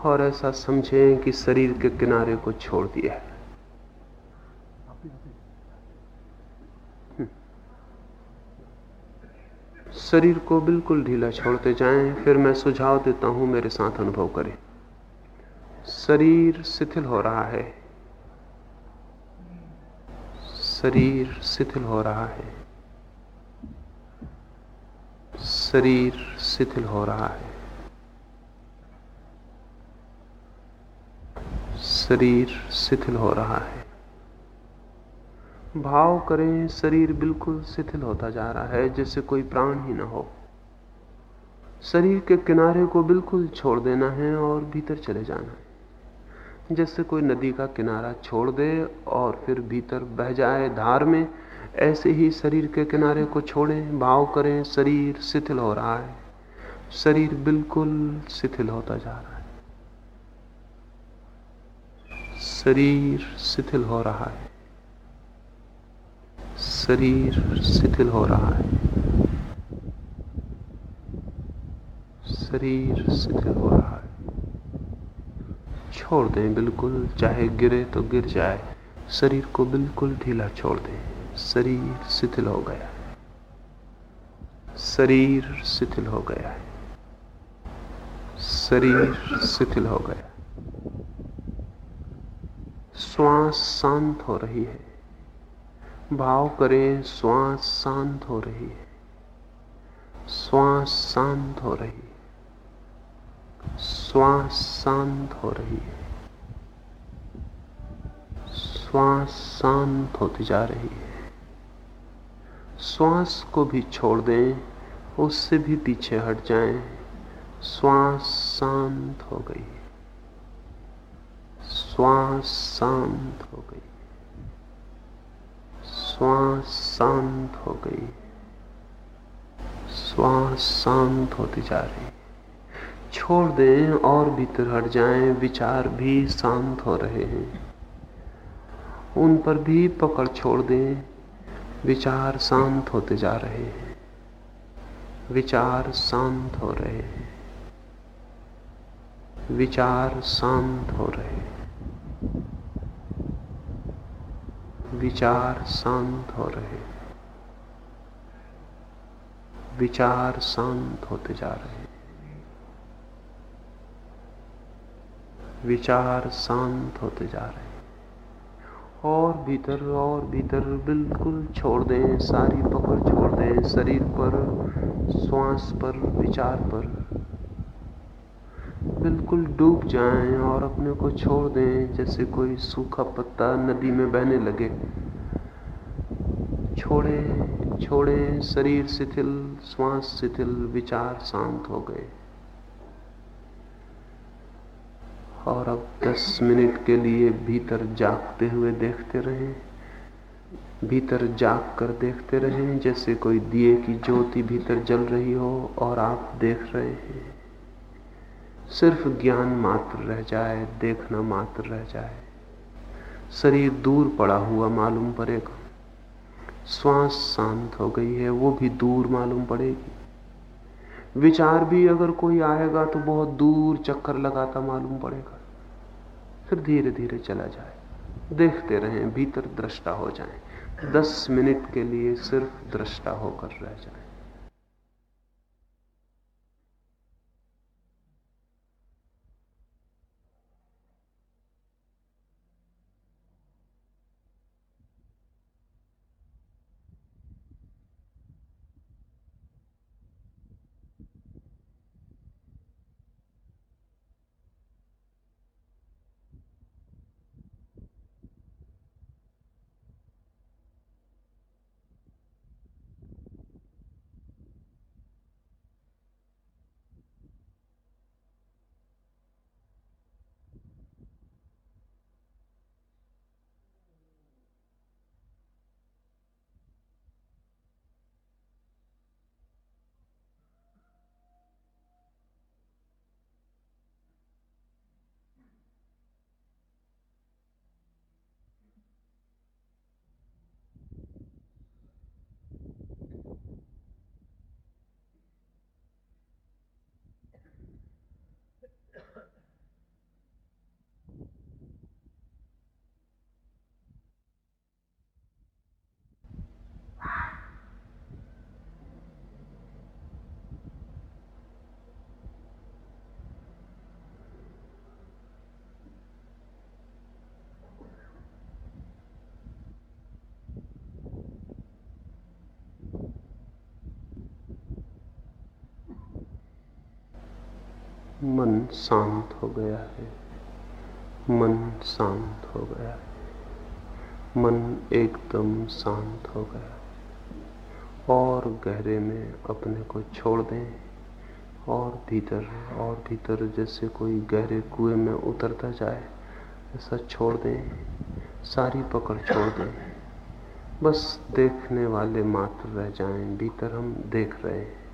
और ऐसा समझें कि शरीर के किनारे को छोड़ दिया है। शरीर को बिल्कुल ढीला छोड़ते जाएँ, फिर मैं सुझाव देता हूँ, मेरे साथ अनुभव करें। शरीर शिथिल हो रहा है। शरीर शिथिल हो रहा है। शरीर शिथिल हो रहा है। शरीर शिथिल हो रहा है। भाव करें, शरीर बिल्कुल शिथिल होता जा रहा है, जैसे कोई प्राण ही ना हो। शरीर के किनारे को बिल्कुल छोड़ देना है और भीतर चले जाना है। जैसे कोई नदी का किनारा छोड़ दे और फिर भीतर बह जाए धार में ऐसे ही शरीर के किनारे को छोड़ें, भाव करें, शरीर शिथिल हो रहा है। शरीर बिल्कुल शिथिल होता जा रहा है। शरीर शिथिल हो रहा है। शरीर शिथिल हो रहा है। शरीर शिथिल हो रहा है। छोड़ दें बिल्कुल, चाहे गिरे तो गिर जाए। शरीर को बिल्कुल ढीला छोड़ दें। शरीर शिथिल हो गया। शरीर शिथिल हो गया। है शरीर शिथिल हो गया। श्वास शांत हो रही है। भाव करें, श्वास शांत हो रही है। श्वास शांत हो रही है। श्वास शांत हो रही है। श्वास शांत होती जा रही है। श्वास को भी छोड़ दें, उससे भी पीछे हट जाएँ। श्वास शांत हो गई। श्वास शांत हो गई। श्वास शांत हो गई। श्वास शांत होती जा रही। छोड़ दें और भीतर हट जाएँ, विचार भी शांत हो रहे हैं। उन पर भी पकड़ छोड़ दें। विचार शांत होते जा रहे हैं। विचार शांत हो रहे हैं। विचार शांत हो रहे हैं। विचार शांत हो रहे विचार शांत होते जा रहे हैं। विचार शांत होते जा रहे और भीतर और भीतर बिल्कुल छोड़ दें, सारी पकड़ छोड़ दें, शरीर पर, श्वास पर, विचार पर। बिल्कुल डूब जाएँ और अपने को छोड़ दें, जैसे कोई सूखा पत्ता नदी में बहने लगे। छोड़े छोड़े, शरीर शिथिल, श्वास शिथिल, विचार शांत हो गए। और अब दस मिनट के लिए भीतर जागते हुए देखते रहें। भीतर जाग कर देखते रहें, जैसे कोई दिए की ज्योति भीतर जल रही हो और आप देख रहे हैं। सिर्फ़ ज्ञान मात्र रह जाए, देखना मात्र रह जाए। शरीर दूर पड़ा हुआ मालूम पड़ेगा। श्वास शांत हो गई है, वो भी दूर मालूम पड़ेगी। विचार भी अगर कोई आएगा तो बहुत दूर चक्कर लगाता मालूम पड़ेगा। फिर धीरे धीरे चला जाए। देखते रहें, भीतर दृष्टा हो जाए। दस मिनट के लिए सिर्फ़ दृष्टा होकर रह जाए। मन शांत हो गया है। मन शांत हो गया है। मन एकदम शांत हो गया और गहरे में अपने को छोड़ दें। और भीतर और भीतर जैसे कोई गहरे कुएँ में उतरता जाए, ऐसा छोड़ दें। सारी पकड़ छोड़ दें। बस देखने वाले मात्र रह जाएँ, भीतर हम देख रहे हैं।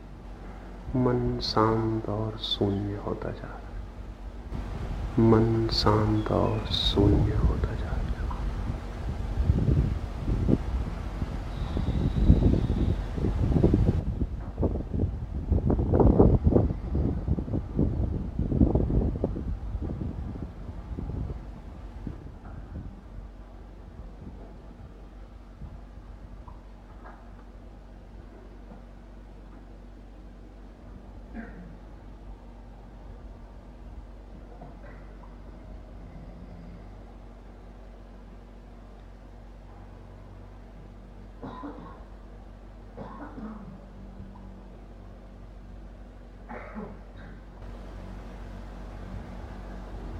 मन शांत और शून्य होता जा रहा है। मन शांत और शून्य होता जा रहा है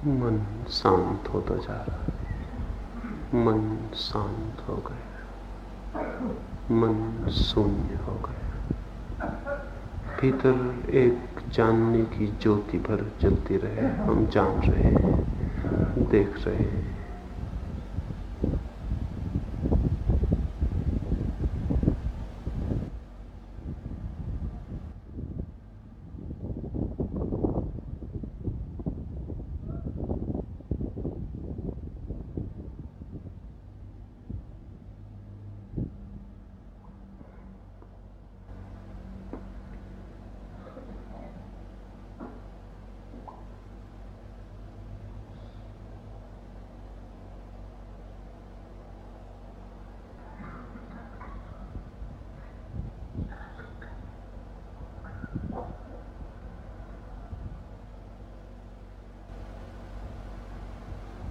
मन शांत होता जा रहा है। मन शांत हो गया। मन शून्य हो गया। भीतर एक जानने की ज्योति भर चलती रहे। हम जान रहे हैं, देख रहे हैं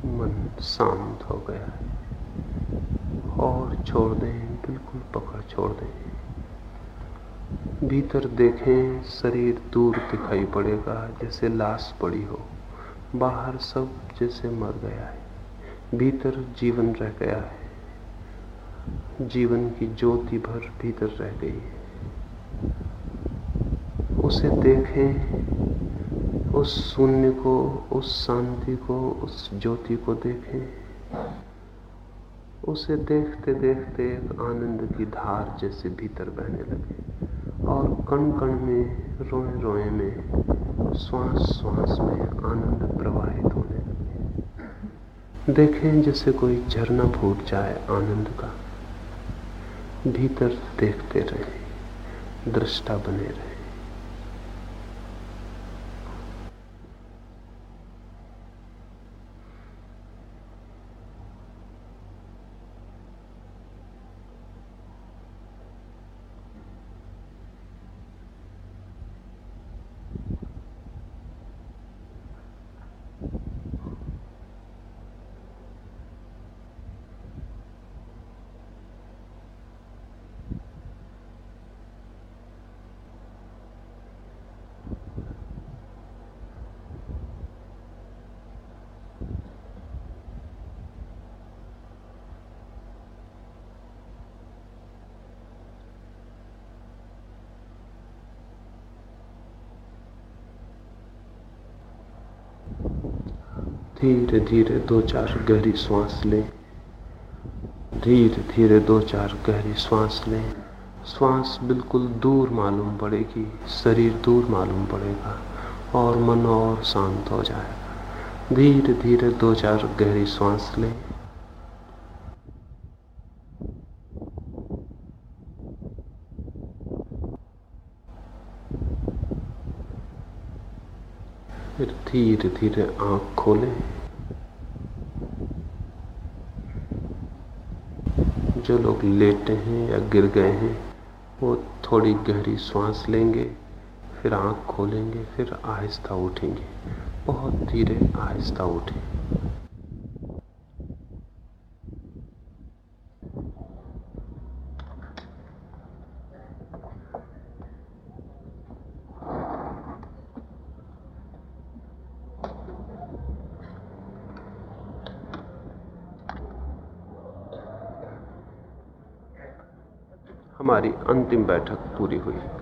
मन शांत हो गया है। और छोड़ दें, बिल्कुल पकड़ छोड़ दें। भीतर देखें, शरीर दूर दिखाई पड़ेगा, जैसे लाश पड़ी हो। बाहर सब जैसे मर गया है। भीतर जीवन रह गया है। जीवन की ज्योति भर भीतर रह गई है। उसे देखें उस शून्य को, उस शांति को, उस ज्योति को देखें। उसे देखते देखते एक आनंद की धार जैसे भीतर बहने लगे और कण कण में रोए रोए में श्वास श्वास में आनंद प्रवाहित होने लगे। देखें जैसे कोई झरना फूट जाए आनंद का। भीतर देखते रहे, दृष्टा बने रहे। धीरे धीरे दो चार गहरी सांस लें। धीरे धीरे दो चार गहरी सांस लें। श्वास बिल्कुल दूर मालूम पड़ेगी, शरीर दूर मालूम पड़ेगा और मन और शांत हो जाएगा। धीरे धीरे दो चार गहरी सांस लें फिर धीरे धीरे आँख खोलें। जो लोग लेटे हैं या गिर गए हैं, वो थोड़ी गहरी सांस लेंगे, फिर आँख खोलेंगे, फिर आहिस्ता उठेंगे। बहुत धीरे आहिस्ता उठें हमारी अंतिम बैठक पूरी हुई।